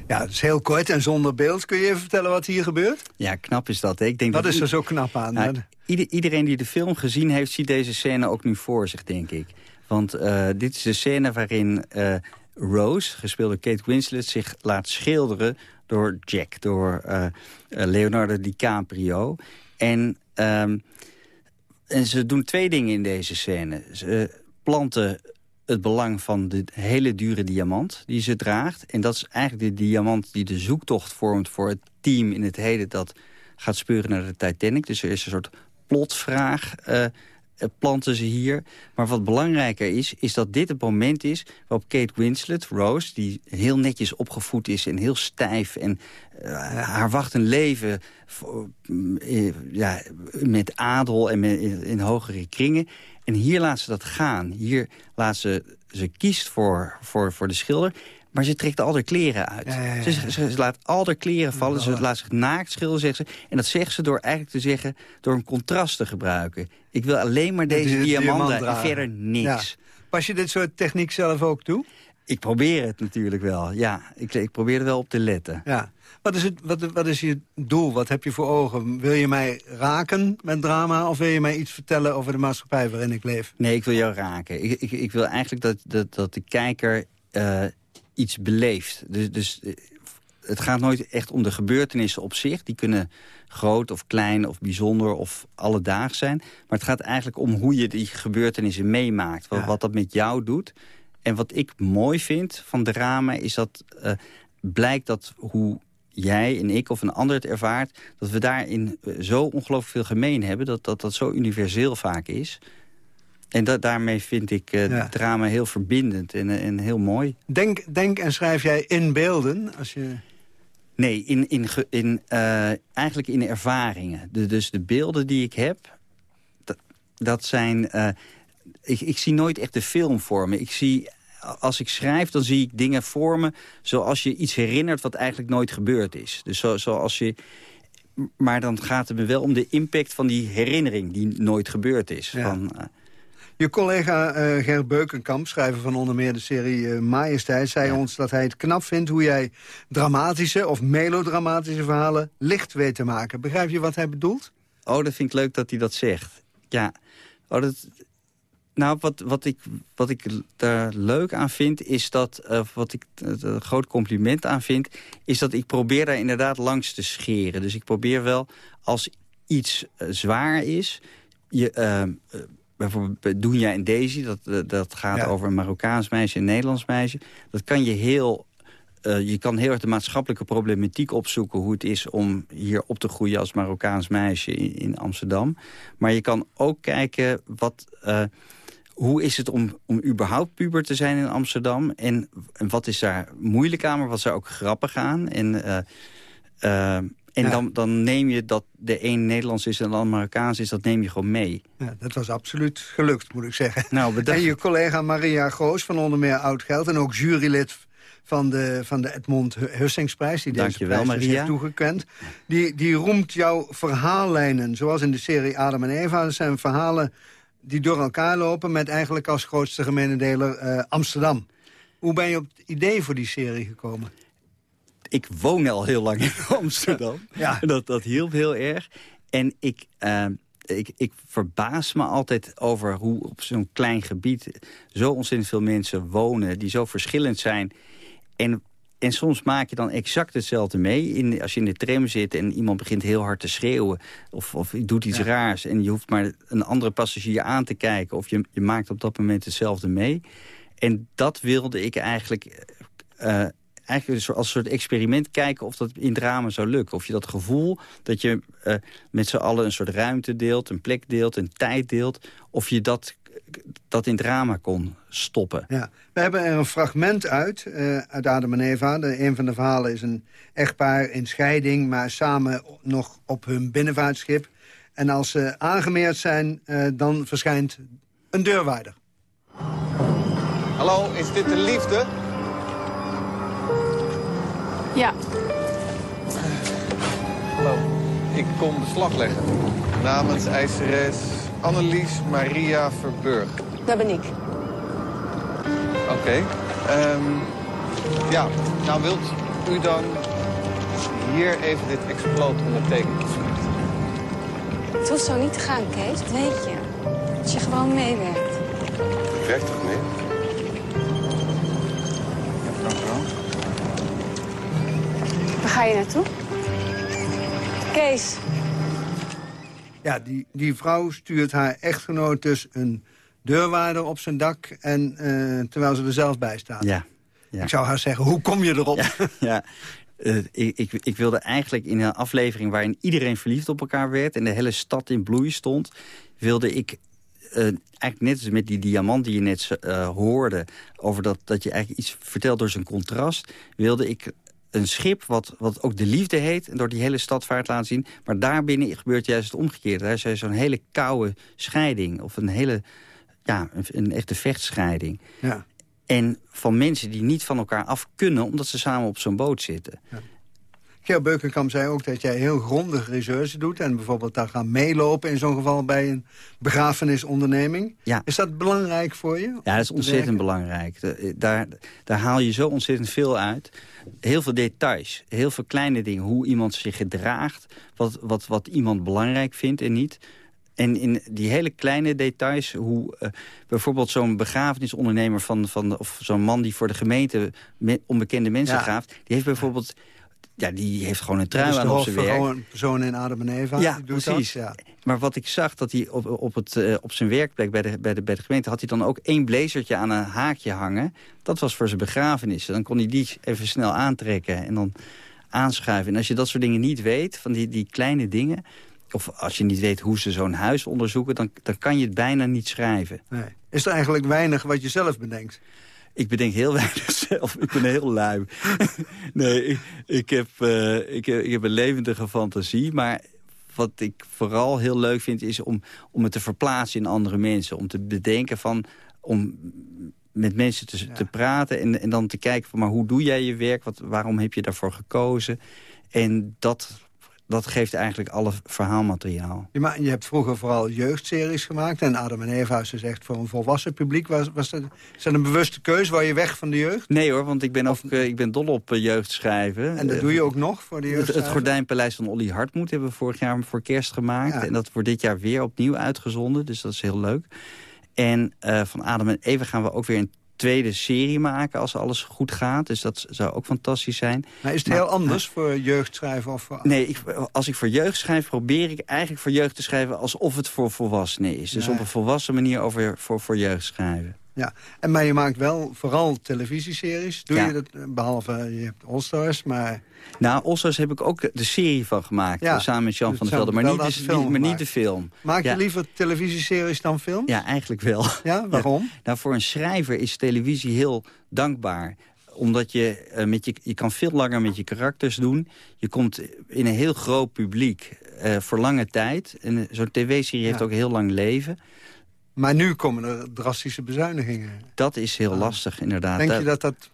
Ja, het is heel kort en zonder beeld. Kun je even vertellen wat hier gebeurt? Ja, knap is dat. Hè? Ik denk Wat dat is er zo knap aan? Nou, ieder- iedereen die de film gezien heeft, ziet deze scène ook nu voor zich, denk ik. Want eh, dit is de scène waarin eh, Rose, gespeeld door Kate Winslet... zich laat schilderen door Jack, door eh, Leonardo DiCaprio. En, ehm, en ze doen twee dingen in deze scène. Ze planten het belang van de hele dure diamant die ze draagt. En dat is eigenlijk de diamant die de zoektocht vormt voor het team in het heden... dat gaat speuren naar de Titanic. Dus er is een soort plotvraag eh, planten ze hier. Maar wat belangrijker is, is dat dit het moment is... waarop Kate Winslet, Rose, die heel netjes opgevoed is... en heel stijf en eh, haar wacht een leven mm, eh, ja, met adel en in, in hogere kringen... En hier laat ze dat gaan. Hier laat ze, ze kiest voor, voor, voor de schilder, maar ze trekt al haar kleren uit. Ja, ja, ja. Ze, ze, ze laat al haar kleren vallen, ze laat zich naakt schilderen, zegt ze. En dat zegt ze door eigenlijk te zeggen, door een contrast te gebruiken. Ik wil alleen maar deze diamanten diamant en verder niks. Pas je dit soort techniek zelf ook toe? Ik probeer het natuurlijk wel, ja. Ik, ik probeer er wel op te letten. Ja. Wat is, het, wat, wat is je doel? Wat heb je voor ogen? Wil je mij raken met drama... of wil je mij iets vertellen over de maatschappij waarin ik leef? Nee, ik wil jou raken. Ik, ik, ik wil eigenlijk dat, dat, dat de kijker eh, iets beleeft. Dus, dus eh, het gaat nooit echt om de gebeurtenissen op zich. Die kunnen groot of klein of bijzonder of alledaags zijn. Maar het gaat eigenlijk om hoe je die gebeurtenissen meemaakt. Wat, wat dat met jou doet. En wat ik mooi vind van drama is dat eh, blijkt dat hoe jij en ik of een ander het ervaart... dat we daarin eh, zo ongelooflijk veel gemeen hebben... dat dat, dat zo universeel vaak is. En dat, daarmee vind ik eh, Ja. drama heel verbindend en, eh, en heel mooi. Denk, denk en schrijf jij in beelden? Als je... Nee, in, in, in, eh, eigenlijk in ervaringen. De, dus de beelden die ik heb, dat, dat zijn... ik, ik zie nooit echt de film voor me. Ik zie, als ik schrijf, dan zie ik dingen voor me... zoals je iets herinnert wat eigenlijk nooit gebeurd is. Dus zo, zoals je... Maar dan gaat het me wel om de impact van die herinnering die nooit gebeurd is. Van, eh, Je collega eh Ger Beukenkamp, schrijver van onder meer de serie eh, Majesteit... zei ons dat hij het knap vindt hoe jij dramatische of melodramatische verhalen licht weet te maken. Begrijp je wat hij bedoelt? Oh, dat vind ik leuk dat hij dat zegt. Ja, oh, dat, Nou, wat, wat, ik, wat ik daar leuk aan vind, is dat... Uh, wat ik een groot compliment aan vind... is dat ik probeer daar inderdaad langs te scheren. Dus ik probeer wel, als iets uh, zwaar is... Je, uh, bijvoorbeeld Doenja en Daisy, dat, dat gaat ja. over een Marokkaans meisje en een Nederlands meisje. Dat kan je heel... Uh, je kan heel erg de maatschappelijke problematiek opzoeken... hoe het is om hier op te groeien als Marokkaans meisje in, in Amsterdam. Maar je kan ook kijken wat... Uh, hoe is het om, om überhaupt puber te zijn in Amsterdam? En, en wat is daar moeilijk aan, maar wat is daar ook grappig aan? En, uh, en ja. dan, dan neem je dat de een Nederlands is en de ander Marokkaans is, dat neem je gewoon mee. Ja, dat was absoluut gelukt, moet ik zeggen. Nou, bedankt. En je collega Maria Goos van onder meer Oud Geld... en ook jurylid van de, van de Edmond Hussingsprijs... die deze prijs dus Maria. heeft toegekend. Die, die roemt jouw verhaallijnen, zoals in de serie Adam en Eva. Dat zijn verhalen die door elkaar lopen... met eigenlijk als grootste gemene deler uh, Amsterdam. Hoe ben je op het idee voor die serie gekomen? Ik woon al heel lang in Amsterdam. Ja. Dat, dat hielp heel erg. En ik, uh, ik, ik verbaas me altijd over hoe op zo'n klein gebied... zo ontzettend veel mensen wonen die zo verschillend zijn. En, en soms maak je dan exact hetzelfde mee. In, als je in de tram zit en iemand begint heel hard te schreeuwen... of, of doet iets ja. raars en je hoeft maar een andere passagier aan te kijken... of je, je maakt op dat moment hetzelfde mee. En dat wilde ik eigenlijk... Uh, eigenlijk als een soort experiment kijken of dat in drama zou lukken. Of je dat gevoel dat je uh, met z'n allen een soort ruimte deelt, een plek deelt, een tijd deelt... of je dat, dat in drama kon stoppen. Ja, we hebben er een fragment uit, uh, uit Adam en Eva. De, een van de verhalen is een echtpaar in scheiding... maar samen nog op hun binnenvaartschip. En als ze aangemeerd zijn, uh, dan verschijnt een deurwaarder. Hallo, is dit de liefde? Ja. Hallo, ik kom beslag leggen. Namens eiseres Annelies Maria Verburg. Dat ben ik. Oké. Okay. Um, ja, nou wilt u dan hier even dit exploot ondertekenen? Het hoeft zo niet te gaan, Kees, dat weet je. Als je gewoon meewerkt. Werkt toch mee? Waar ga je naartoe? Kees. Ja, die, die vrouw stuurt haar echtgenoot dus een deurwaarder op zijn dak... En, uh, terwijl ze er zelf bij staat. Ja, ja. Ik zou haar zeggen, hoe kom je erop? Ja, ja. Uh, ik, ik, ik, wilde eigenlijk in een aflevering waarin iedereen verliefd op elkaar werd... en de hele stad in bloei stond, wilde ik uh, eigenlijk net als met die diamant die je net uh, hoorde... over dat, dat je eigenlijk iets vertelt door zijn contrast... wilde ik een schip wat, wat ook de liefde heet... en door die hele stad vaart laten zien. Maar daarbinnen gebeurt juist het omgekeerde. Daar is zo'n hele koude scheiding. Of een hele, ja, een, een echte vechtscheiding. Ja. En van mensen die niet van elkaar af kunnen... omdat ze samen op zo'n boot zitten. Ja. Ger Beukenkamp zei ook dat jij heel grondig research doet... en bijvoorbeeld daar gaan meelopen in zo'n geval bij een begrafenisonderneming. Ja. Is dat belangrijk voor je? Ja, dat is ontzettend belangrijk. Daar, daar haal je zo ontzettend veel uit. Heel veel details, heel veel kleine dingen. Hoe iemand zich gedraagt, wat, wat, wat iemand belangrijk vindt en niet... En in die hele kleine details, hoe uh, bijvoorbeeld zo'n begrafenisondernemer... Van, van, of zo'n man die voor de gemeente me, onbekende mensen Ja. graaft... die heeft bijvoorbeeld ja, die heeft gewoon een trui is aan op zijn werk. hoofdpersoon in Adam en Eva. Ja, precies. Dat, ja. Maar wat ik zag, dat hij op, op, het, uh, op zijn werkplek bij de, bij, de, bij de gemeente... had hij dan ook één blazertje aan een haakje hangen. Dat was voor zijn begrafenis. Dan kon hij die even snel aantrekken en dan aanschuiven. En als je dat soort dingen niet weet, van die, die kleine dingen... of als je niet weet hoe ze zo'n huis onderzoeken... Dan, dan kan je het bijna niet schrijven. Nee. Is er eigenlijk weinig wat je zelf bedenkt? Ik bedenk heel weinig zelf. Ik ben heel lui. nee, ik, ik, heb, uh, ik, ik heb een levendige fantasie. Maar wat ik vooral heel leuk vind... is om, om het te verplaatsen in andere mensen. Om te bedenken van... om met mensen te, ja. te praten en, en dan te kijken van... maar hoe doe jij je werk? Wat, waarom heb je daarvoor gekozen? En dat dat geeft eigenlijk alle verhaalmateriaal. Ja, maar je hebt vroeger vooral jeugdseries gemaakt. En Adam en Eva is echt voor een volwassen publiek. Was, was dat, is dat een bewuste keuze? Waar je weg van de jeugd? Nee hoor, want ik ben, ook, uh, ik ben dol op uh, jeugd schrijven. En dat uh, doe je ook nog voor de jeugd? Het, het Gordijnpaleis van Olly Hartmoed hebben we vorig jaar voor kerst gemaakt. Ja. En dat wordt dit jaar weer opnieuw uitgezonden. Dus dat is heel leuk. En eh, van Adam en Eva gaan we ook weer een tweede serie maken als alles goed gaat. Dus dat zou ook fantastisch zijn. Maar is het heel anders voor jeugdschrijven? Of voor... Nee, ik, als ik voor jeugd schrijf, probeer ik eigenlijk voor jeugd te schrijven... alsof het voor volwassenen is. Dus op een volwassen manier over, voor, voor jeugd schrijven. Ja, en, maar je maakt wel vooral televisieseries. Doe Ja. je dat, eh, behalve je hebt All-Stars, maar... Nou, Osso's heb ik ook de serie van gemaakt. Ja, samen met Jan dus van der Velde. Maar, niet de, film maar niet de film. Maak je Ja. liever televisieseries dan film? Ja, eigenlijk wel. Ja, waarom? Nou, voor een schrijver is televisie heel dankbaar omdat je, eh, met je, je kan veel langer met je karakters doen. Je komt in een heel groot publiek eh, voor lange tijd. En zo'n tv-serie heeft ook heel lang leven. Maar nu komen er drastische bezuinigingen. Dat is heel lastig, inderdaad. Denk je dat dat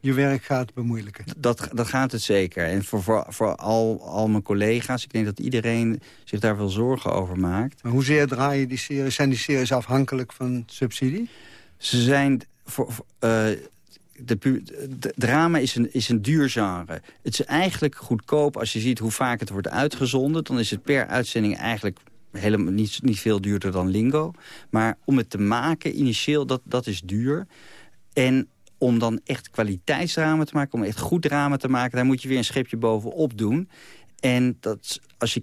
je werk gaat bemoeilijken? Dat, dat gaat het zeker. En voor, voor, voor al, al mijn collega's, ik denk dat iedereen zich daar veel zorgen over maakt. Maar hoezeer draaien die series? Zijn die series afhankelijk van subsidie? Ze zijn... Voor, voor, eh, de, de- drama is een, is een duur genre. Het is eigenlijk goedkoop als je ziet hoe vaak het wordt uitgezonden. Dan is het per uitzending eigenlijk helemaal niet, niet veel duurder dan Lingo. Maar om het te maken, initieel, dat, dat is duur. En om dan echt kwaliteitsdrama te maken, om echt goed drama te maken... daar moet je weer een schepje bovenop doen. En dat, als je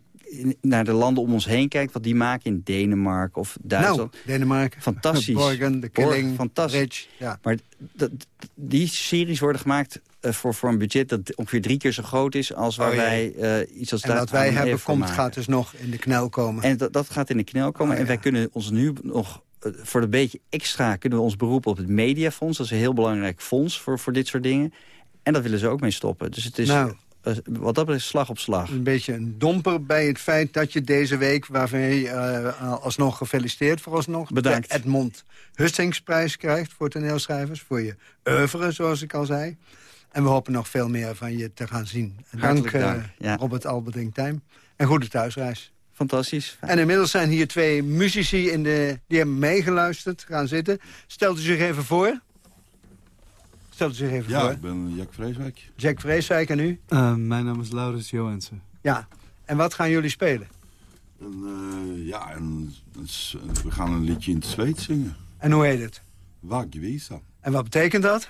naar de landen om ons heen kijkt... wat die maken in Denemarken of Duitsland... Nou, Denemarken. Fantastisch. Borgen, Borg, Killing, fantastisch. Ja. Maar dat, die series worden gemaakt voor, voor een budget dat ongeveer drie keer zo groot is... als waar Oh, wij eh, iets als En daar wat wij hebben komt, maken. gaat dus nog in de knel komen. En dat, dat gaat in de knel komen. Oh, En wij kunnen ons nu nog eh, voor een beetje extra... kunnen we ons beroepen op het mediafonds. Dat is een heel belangrijk fonds voor, voor dit soort dingen. En dat willen ze ook mee stoppen. Dus het is Nou. eh, wat dat betreft slag op slag. Een beetje een domper bij het feit dat je deze week... waarvan je eh, alsnog gefeliciteerd vooralsnog... Bedankt. de Edmond Hustingsprijs krijgt voor toneelschrijvers. Voor je oeuvre, zoals ik al zei. En we hopen nog veel meer van je te gaan zien. En Hartelijk eh, dank, ja. Robert Alberding Tijm. En goede thuisreis. Fantastisch. En inmiddels zijn hier twee muzici in de, die hebben meegeluisterd, gaan zitten. Stelt u zich even voor. Stelt u zich even Ja, voor. ik ben Jack Vreeswijk. Jack Vreeswijk en u? Eh, mijn naam is Laurens Johansen. Ja. En wat gaan jullie spelen? En, eh, ja, en, we gaan een liedje in het Zweeds zingen. En hoe heet het? Wagvisa. En wat betekent dat?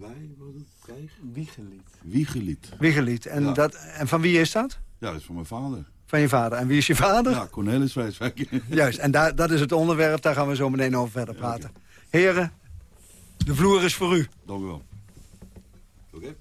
Wij worden krijgen? Wiegelied. Wiegelied. Wiegelied. En, Ja. dat, en van wie is dat? Ja, dat is van mijn vader. Van je vader. En wie is je vader? Ja, Cornelis Vreeswijk. Juist. En daar, dat is het onderwerp. Daar gaan we zo meteen over verder praten. Heren, de vloer is voor u. Dank u wel. Oké.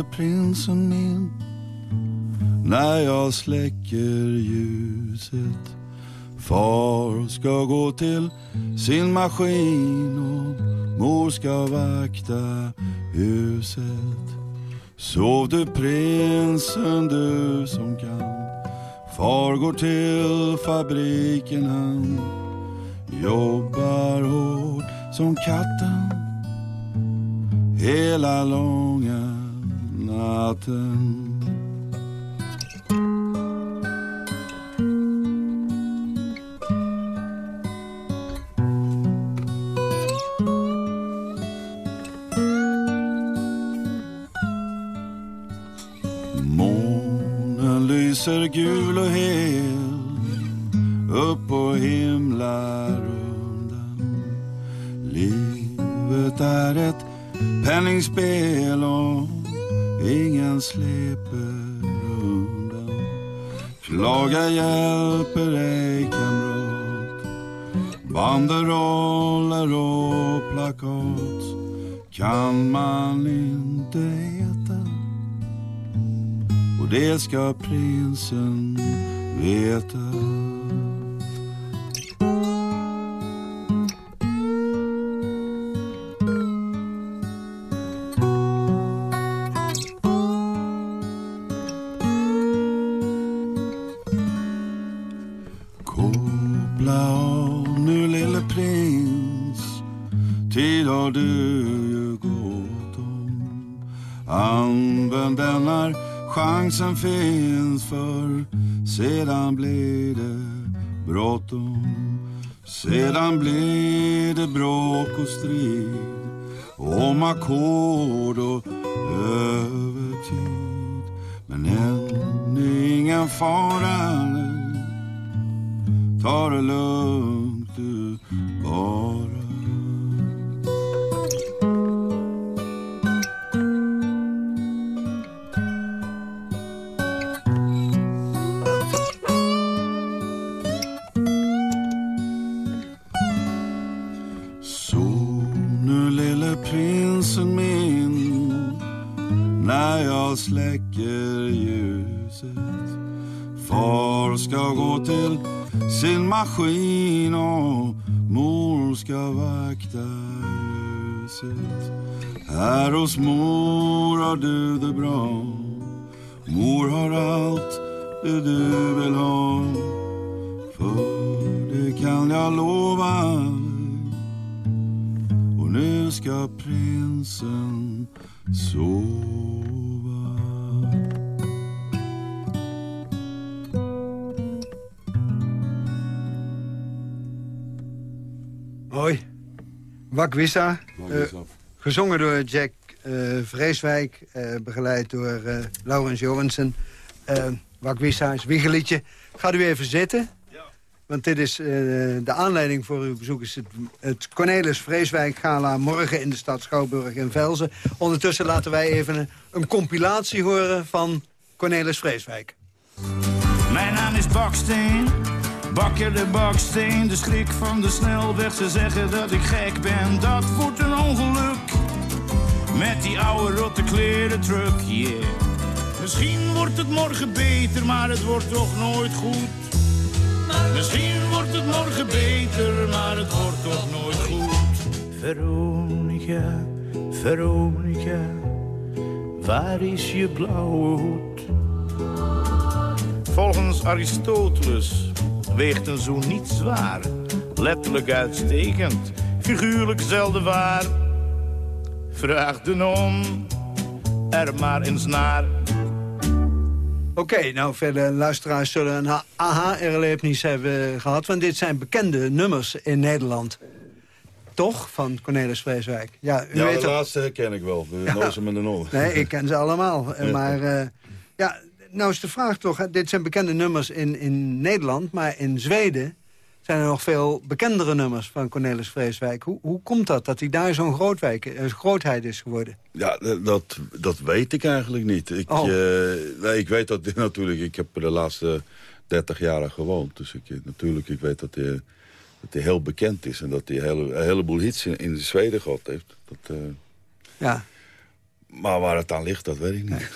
Nu prinsen min När jag släcker ljuset. Far ska gå till sin maskin och mor ska vakta huset. Sov du prinsen du som kan? Far går till fabriken han Jobbar hårt som katten hela långa natten. Månen lyser gul och hel upp på himlarundan. Livet är ett penningspel och ingen släpper undan. Klaga hjälper ej kamrat. Banderoller och plakat kan man inte äta. Och det ska prinsen veta. Finns för sedan blir maskin och mor ska vakta huset. Här hos mor har du det bra. Mor har allt det du vill ha. För det kan jag lova. Och nu ska prinsen sova. Wakwissa. Eh, gezongen door Jack eh, Vreeswijk. eh, begeleid door eh, Laurens Jorensen. Uh, Wakwissa is wiegeliedje. Gaat u even zitten. Want dit is eh, de aanleiding voor uw bezoek. Is het, het Cornelis Vreeswijk Gala morgen in de stad Schouwburg in Velzen. Ondertussen laten wij even een, een compilatie horen van Cornelis Vreeswijk. Mijn naam is Baksteen, bakker de Baksteen. De schrik van de snelweg, ze zeggen dat ik gek ben. Dat wordt een ongeluk, met die oude rotte kleren truck, yeah. Misschien wordt het morgen beter, maar het wordt toch nooit goed. Misschien wordt het morgen beter, maar het wordt toch nooit goed. Veronica, Veronica, waar is je blauwe hoed? Volgens Aristoteles weegt een zoen niet zwaar. Letterlijk uitstekend, figuurlijk zelden waar. Vraag de non er maar eens naar. Oké, nou, vele luisteraars zullen een ha- aha-erlevenis hebben gehad... want dit zijn bekende nummers in Nederland. Toch, van Cornelis Vreeswijk? Ja, u Ja, weet de het- laatste ken ik wel. De Ja. Nozem en de Nol. Nee, ik ken ze allemaal. Ja. Maar eh, ja, nou is de vraag toch... dit zijn bekende nummers in, in Nederland... maar in Zweden zijn er nog veel bekendere nummers van Cornelis Vreeswijk. Hoe, hoe komt dat, dat hij daar zo'n eh, grootheid is geworden? Ja, dat, dat weet ik eigenlijk niet. Ik, Oh. eh, nee, ik weet dat natuurlijk, ik heb de laatste 30 jaar gewoond. Dus ik, natuurlijk, ik weet dat hij, dat hij heel bekend is. En dat hij een, hele, een heleboel hits in, in Zweden gehad heeft. Dat, eh, Ja. maar waar het aan ligt, dat weet ik niet.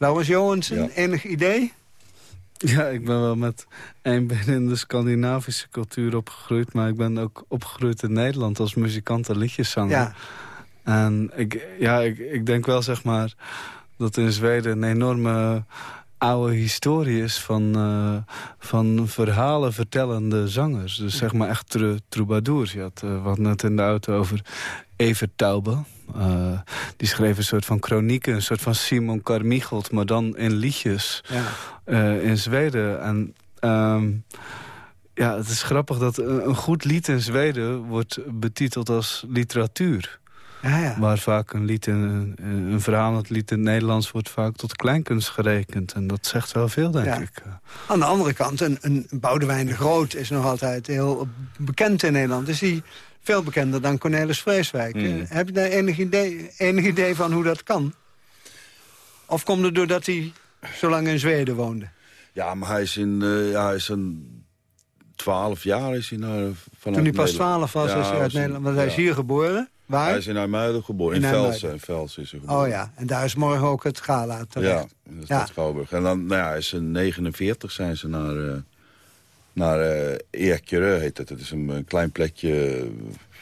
Laurens Johansen, Ja. enig idee? Ja, ik ben wel met één been in de Scandinavische cultuur opgegroeid... maar ik ben ook opgegroeid in Nederland als muzikant en liedjeszanger. Ja. En ik, ja, ik, ik denk wel, zeg maar, dat in Zweden een enorme oude historie is van, eh, van verhalen vertellende zangers. Dus zeg maar echt troubadours. Je had, eh, hadden net in de auto over Evert Taube. Eh, die schreef een soort van chronieken, een soort van Simon Carmichelt... maar dan in liedjes Ja. eh, in Zweden. En ehm, ja, het is grappig dat een, een goed lied in Zweden wordt betiteld als literatuur. Ja, ja. Waar vaak een lied, in, een, een verhalend lied in het Nederlands wordt vaak tot kleinkunst gerekend. En dat zegt wel veel, denk Ja. ik. Aan de andere kant, een, een Boudewijn de Groot is nog altijd heel bekend in Nederland. Is hij veel bekender dan Cornelis Vreeswijk? Hmm. Eh, Heb je daar enig idee, enig idee van hoe dat kan? Of komt het doordat hij zo lang in Zweden woonde? Ja, maar hij is in, eh, ja, hij is een 12 jaar is hij naar, vanuit Toen hij pas Nederland. 12 was, Ja, is hij uit Nederland. Want hij is hier geboren. Waar? Hij is in IJmuiden geboren, in, In Velsen. In Velsen is hij geboren. Oh ja, en daar is morgen ook het gala terecht. Ja, in de stad Schouwburg. En dan, nou ja, is in 49 zijn ze naar, eh naar eh Ekerö, heet het. Het is een, een klein plekje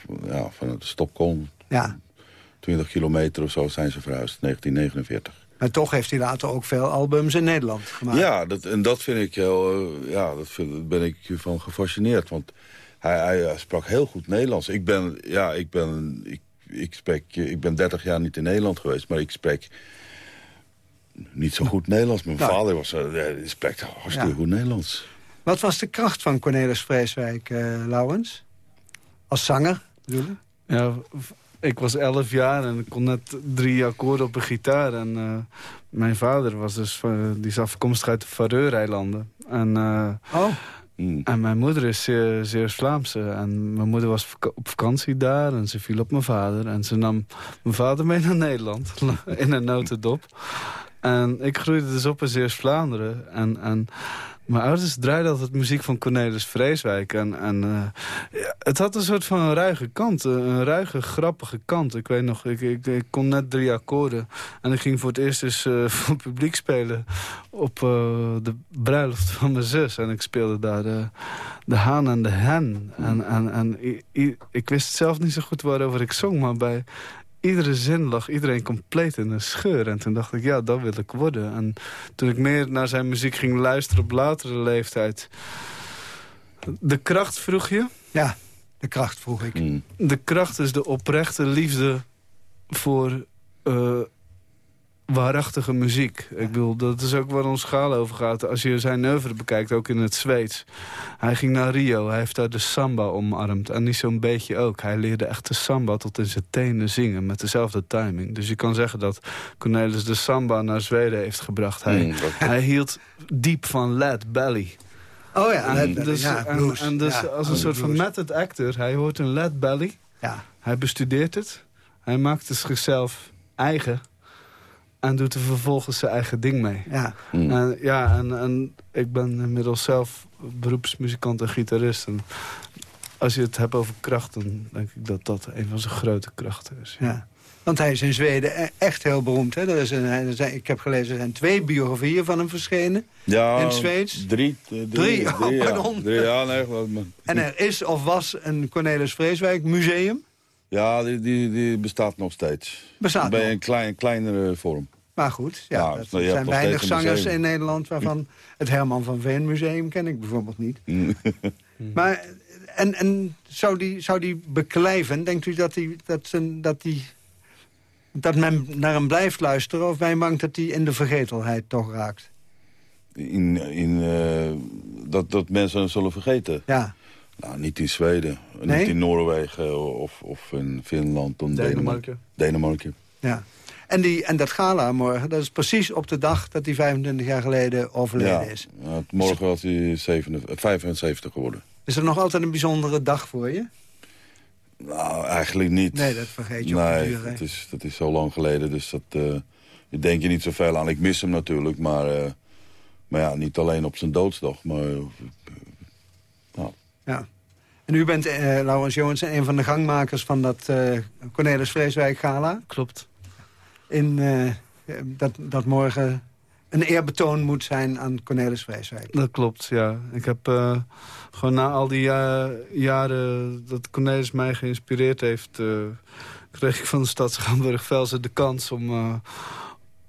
eh, ja, vanuit Stockholm. Ja. 20 kilometer of zo zijn ze verhuisd, 1949. Maar toch heeft hij later ook veel albums in Nederland gemaakt. Ja, dat, en dat vind ik heel, eh, ja, dat vind, ben ik van gefascineerd. Want hij, hij, hij sprak heel goed Nederlands. Ik ben, ja, ik ben, ik, ik, spreek, ik ben 30 jaar niet in Nederland geweest, maar ik spreek niet zo goed Nederlands. Mijn Nou. vader was, die spreekt hartstikke Ja. goed Nederlands. Wat was de kracht van Cornelis Vreeswijk, Laurens? Als zanger, bedoel je? Ja, ik was elf jaar en ik kon net drie akkoorden op een gitaar. En eh, mijn vader was dus, van- die is afkomstig uit de Faroe-eilanden. En, eh, Oh. en mijn moeder is zeer, zeer Vlaamse. En mijn moeder was op vakantie daar en ze viel op mijn vader. En ze nam mijn vader mee naar Nederland in een notendop. En ik groeide dus op in Zeeuws-Vlaanderen. En, en mijn ouders draaiden altijd muziek van Cornelis Vreeswijk. En, en eh, het had een soort van een ruige kant. eh, Een ruige, grappige kant. Ik weet nog, ik, ik, ik kon net drie akkoorden. En ik ging voor het eerst dus eh, voor publiek spelen... op de bruiloft van mijn zus. En ik speelde daar de, haan en de hen. En, en, en i- i- ik wist zelf niet zo goed waarover ik zong... maar bij iedere zin lag iedereen compleet in een scheur. En toen dacht ik, ja, dat wil ik worden. En toen ik meer naar zijn muziek ging luisteren op latere leeftijd... De kracht vroeg je? Ja, de kracht vroeg ik. De kracht is de oprechte liefde voor eh, waarachtige muziek. Ik bedoel, dat is ook waar ons schaal over gaat. Als je zijn oeuvre bekijkt, ook in het Zweeds. Hij ging naar Rio, hij heeft daar de samba omarmd. En niet zo'n beetje ook. Hij leerde echt de samba tot in zijn tenen zingen... met dezelfde timing. Dus je kan zeggen dat Cornelis de samba naar Zweden heeft gebracht. Hij, Mm, dat- hij hield diep van Led Belly. Oh ja, En Led Belly, dus, ja, en- dus Ja, als een soort van method actor, hij hoort een Led Belly. Ja. Hij bestudeert het. Hij maakt het zichzelf eigen. En doet er vervolgens zijn eigen ding mee. Ja. En, ja, en, en ik ben inmiddels zelf beroepsmuzikant en gitarist. En als je het hebt over kracht, dan denk ik dat dat een van zijn grote krachten is. Ja. Want hij is in Zweden e- echt heel beroemd. Hè? Er is een, er zijn, ik heb gelezen, er zijn twee biografieën van hem verschenen. Ja, in het Zweeds. Drie. eh, Drie, Drie, oh, ja. pardon. Drie, ja, nee, maar- En er is of was een Cornelis Vreeswijk museum. Ja die, die, die bestaat nog steeds. Bestaat Bij nog. een klein, kleinere vorm. Maar goed, ja, Ja, dat, nou, er zijn weinig zangers in Nederland... waarvan het Herman van Veen Museum ken ik bijvoorbeeld niet. Mm. Maar en, en zou, die, zou die beklijven? Denkt u dat, die, dat, zijn, dat, die, dat men naar hem blijft luisteren... of ben je bang dat hij in de vergetelheid toch raakt? in, in, eh, dat, dat mensen het zullen vergeten. Ja. Nou, niet in Zweden, Nee? niet in Noorwegen of, of in Finland. of Denemarken. Denemarken. Ja. En, die, en dat gala morgen, dat is precies op de dag dat hij 25 jaar geleden overleden Ja, is. ja, morgen was hij 77 75 geworden. Is er nog altijd een bijzondere dag voor je? Nou, eigenlijk niet. Nee, dat vergeet je op Nee, duur, hè? dat is, dat is zo lang geleden, dus dat eh denk je niet zoveel aan. Ik mis hem natuurlijk, maar, eh, maar ja, niet alleen op zijn doodsdag. Maar, eh, Ja. En u bent, eh Laurens Johansen, een van de gangmakers van dat eh, Cornelis Vreeswijk Gala. Klopt. In, eh, dat, dat morgen een eerbetoon moet zijn aan Cornelis Vreeswijk. Dat klopt, ja. Ik heb eh, gewoon na al die ja- jaren dat Cornelis mij geïnspireerd heeft... eh, kreeg ik van de stad Schamburg-Velsen de kans om... eh,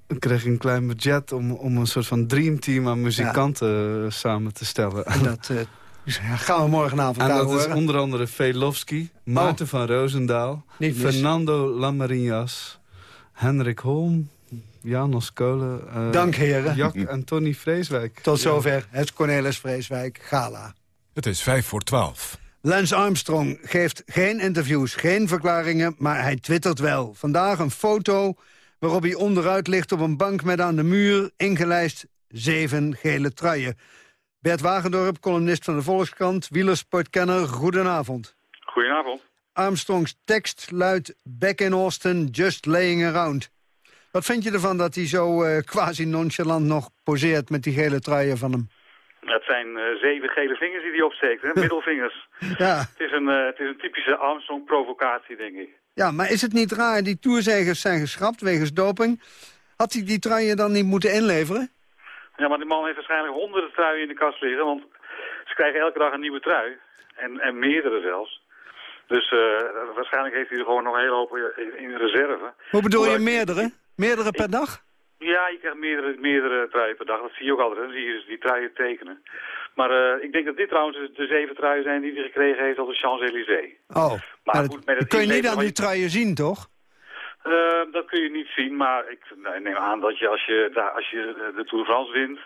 ik kreeg een klein budget om, om een soort van dreamteam aan muzikanten eh, samen te stellen. En dat eh, ja, gaan we morgenavond En daar dat horen. is onder andere Velofsky, Maarten van Roosendaal... Fernando Lamarinas, Henrik Holm, Janos Kolen... eh, Dank, heren. Jack en Tony Vreeswijk. Tot zover het Cornelis Vreeswijk Gala. Het is vijf voor twaalf. Lance Armstrong geeft geen interviews, geen verklaringen, maar hij twittert wel. Vandaag een foto waarop hij onderuit ligt op een bank met aan de muur ingelijst zeven gele truien. Bert Wagendorp, columnist van de Volkskrant, wielersportkenner, goedenavond. Goedenavond. Armstrongs tekst luidt Back in Austin, just laying around. Wat vind je ervan dat hij zo eh, quasi nonchalant nog poseert met die gele truien van hem? Het zijn eh, zeven gele vingers die hij opsteekt, hè? middelvingers. Ja. Het is, een, eh, het is een typische Armstrong-provocatie, denk ik. Ja, maar is het niet raar, die toerzegers zijn geschrapt wegens doping. Had hij die truien dan niet moeten inleveren? Ja, maar die man heeft waarschijnlijk honderden truien in de kast liggen, want ze krijgen elke dag een nieuwe trui. En, en meerdere zelfs. Dus eh, waarschijnlijk heeft hij er gewoon nog een hele hoop in, reserve. Hoe bedoel je meerdere? Meerdere per dag? Ja, je krijgt meerdere, meerdere truien per dag. Dat zie je ook altijd. Dan zie je dus die truien tekenen. Maar eh, ik denk dat dit trouwens de zeven truien zijn die hij gekregen heeft op de Champs-Élysées. Oh, Maar goed, dat, met het kun je niet aan die truien zien, toch? Eh, dat kun je niet zien, maar ik nee, neem aan dat je als je, daar- als je de Tour de France wint...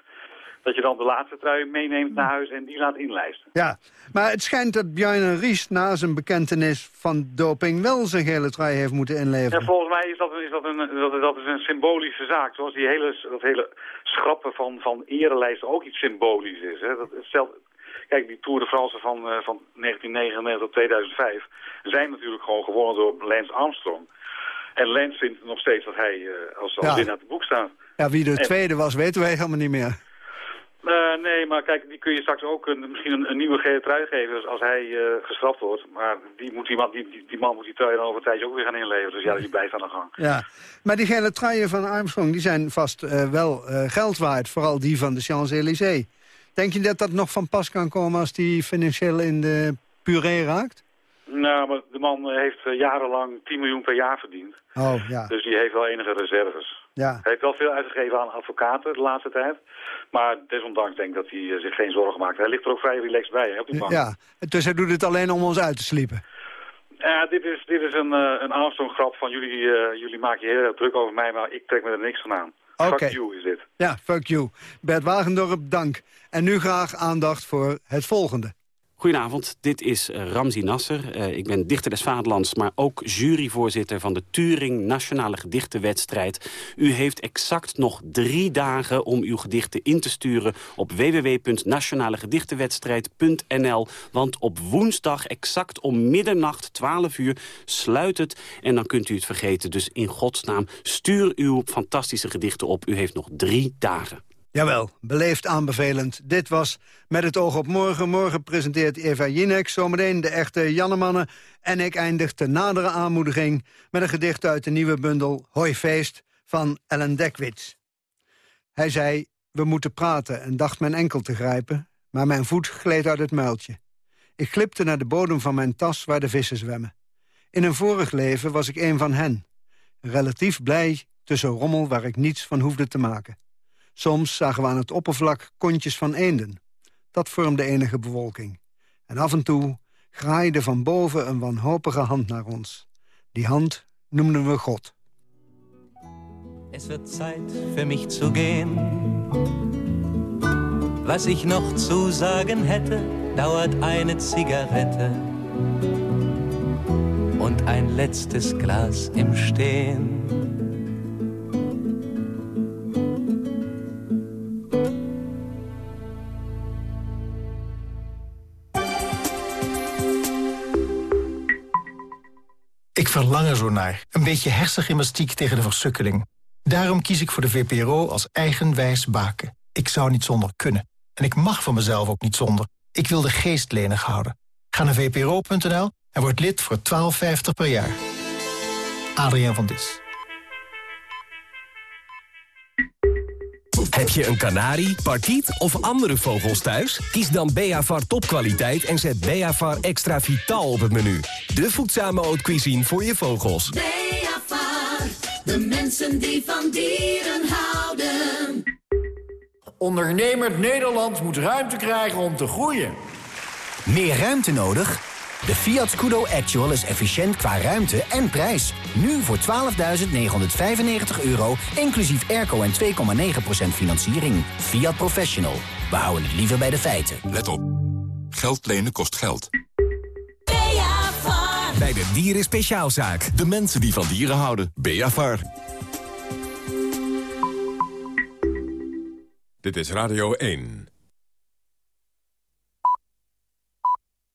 dat je dan de laatste trui meeneemt naar huis en die laat inlijsten. Ja, maar het schijnt dat Bjarne Ries na zijn bekentenis van doping wel zijn gele trui heeft moeten inleveren. Ja, volgens mij is dat, is dat, een, dat, dat is een symbolische zaak. Zoals die hele, dat hele schrappen van, van erelijsten ook iets symbolisch is. Hè. Dat, hetzelfde, kijk, die Tour de France van, uh, van 1999 tot 2005 zijn natuurlijk gewoon gewonnen door Lance Armstrong. En Lance vindt nog steeds dat hij uh, als, als Ja. winnaar te boek staat. Ja, wie de En- tweede was, weten wij helemaal niet meer. Eh, nee, maar kijk, die kun je straks ook een, misschien een, een nieuwe gele trui geven als, als hij eh, gestraft wordt. Maar die, moet die, man, die, die, die man moet die trui dan over een tijdje ook weer gaan inleveren. Dus ja, die blijft aan de gang. Ja, maar die gele truien van Armstrong die zijn vast eh, wel eh, geld waard. Vooral die van de Champs-Élysées. Denk je dat dat nog van pas kan komen als die financieel in de puree raakt? Nou, maar de man heeft eh, jarenlang 10 miljoen per jaar verdiend. Oh, ja. Dus die heeft wel enige reserves. ja. Hij heeft wel veel uitgegeven aan advocaten de laatste tijd. Maar desondanks denk ik dat hij eh, zich geen zorgen maakt. Hij ligt er ook vrij relaxed bij, hè, op die bank. ja. Dus hij doet het alleen om ons uit te sliepen. Ja, dit is, dit is een, eh, een Armstrong-grap van jullie, jullie maken je heel erg druk over mij, maar ik trek me er niks van aan. Fuck you is dit. Ja, fuck you. Bert Wagendorp, dank. En nu graag aandacht voor het volgende. Goedenavond, dit is eh, Ramzi Nasser. Eh, ik ben dichter des vaderlands, maar ook juryvoorzitter van de Turing Nationale Gedichtenwedstrijd. U heeft exact nog drie dagen om uw gedichten in te sturen op www.nationalegedichtenwedstrijd.nl. Want op woensdag exact om middernacht, 12 uur, sluit het. En dan kunt u het vergeten. Dus in godsnaam, stuur uw fantastische gedichten op. U heeft nog drie dagen. Jawel, beleefd aanbevelend. Dit was Met het oog op morgen. Morgen presenteert Eva Jinek zometeen de echte Jannemannen. En ik eindig de nadere aanmoediging met een gedicht uit de nieuwe bundel Hoi Feest van Ellen Dekwits. Hij zei, we moeten praten en dacht mijn enkel te grijpen, maar mijn voet gleed uit het muiltje. Ik glipte naar de bodem van mijn tas waar de vissen zwemmen. In een vorig leven was ik een van hen. Relatief blij tussen rommel waar ik niets van hoefde te maken. Soms zagen we aan het oppervlak kontjes van eenden. Dat vormde enige bewolking. En af en toe graaide van boven een wanhopige hand naar ons. Die hand noemden we God. Es wird Zeit für mich zu gehen. Was ich noch zu sagen hätte, dauert eine Zigarette und ein letztes Glas im Stehen. Ik verlang er zo naar. Een beetje hersengymnastiek tegen de versukkeling. Daarom kies ik voor de VPRO als eigenwijs baken. Ik zou niet zonder kunnen. En ik mag van mezelf ook niet zonder. Ik wil de geest lenig houden. Ga naar vpro.nl en word lid voor 12,50 per jaar. Adriaan van Dis. Heb je een kanarie, parkiet of andere vogels thuis? Kies dan Beavar topkwaliteit en zet Beavar extra vitaal op het menu. De voedzame haute cuisine voor je vogels. Beavar, de mensen die van dieren houden. Ondernemend Nederland moet ruimte krijgen om te groeien. Meer ruimte nodig? De Fiat Scudo Actual is efficiënt qua ruimte en prijs. Nu voor 12.995 euro, inclusief airco en 2,9% financiering. Fiat Professional. We houden het liever bij de feiten. Let op. Geld lenen kost geld. Bij de Dieren Speciaalzaak. De mensen die van dieren houden. Beavar. Dit is Radio 1.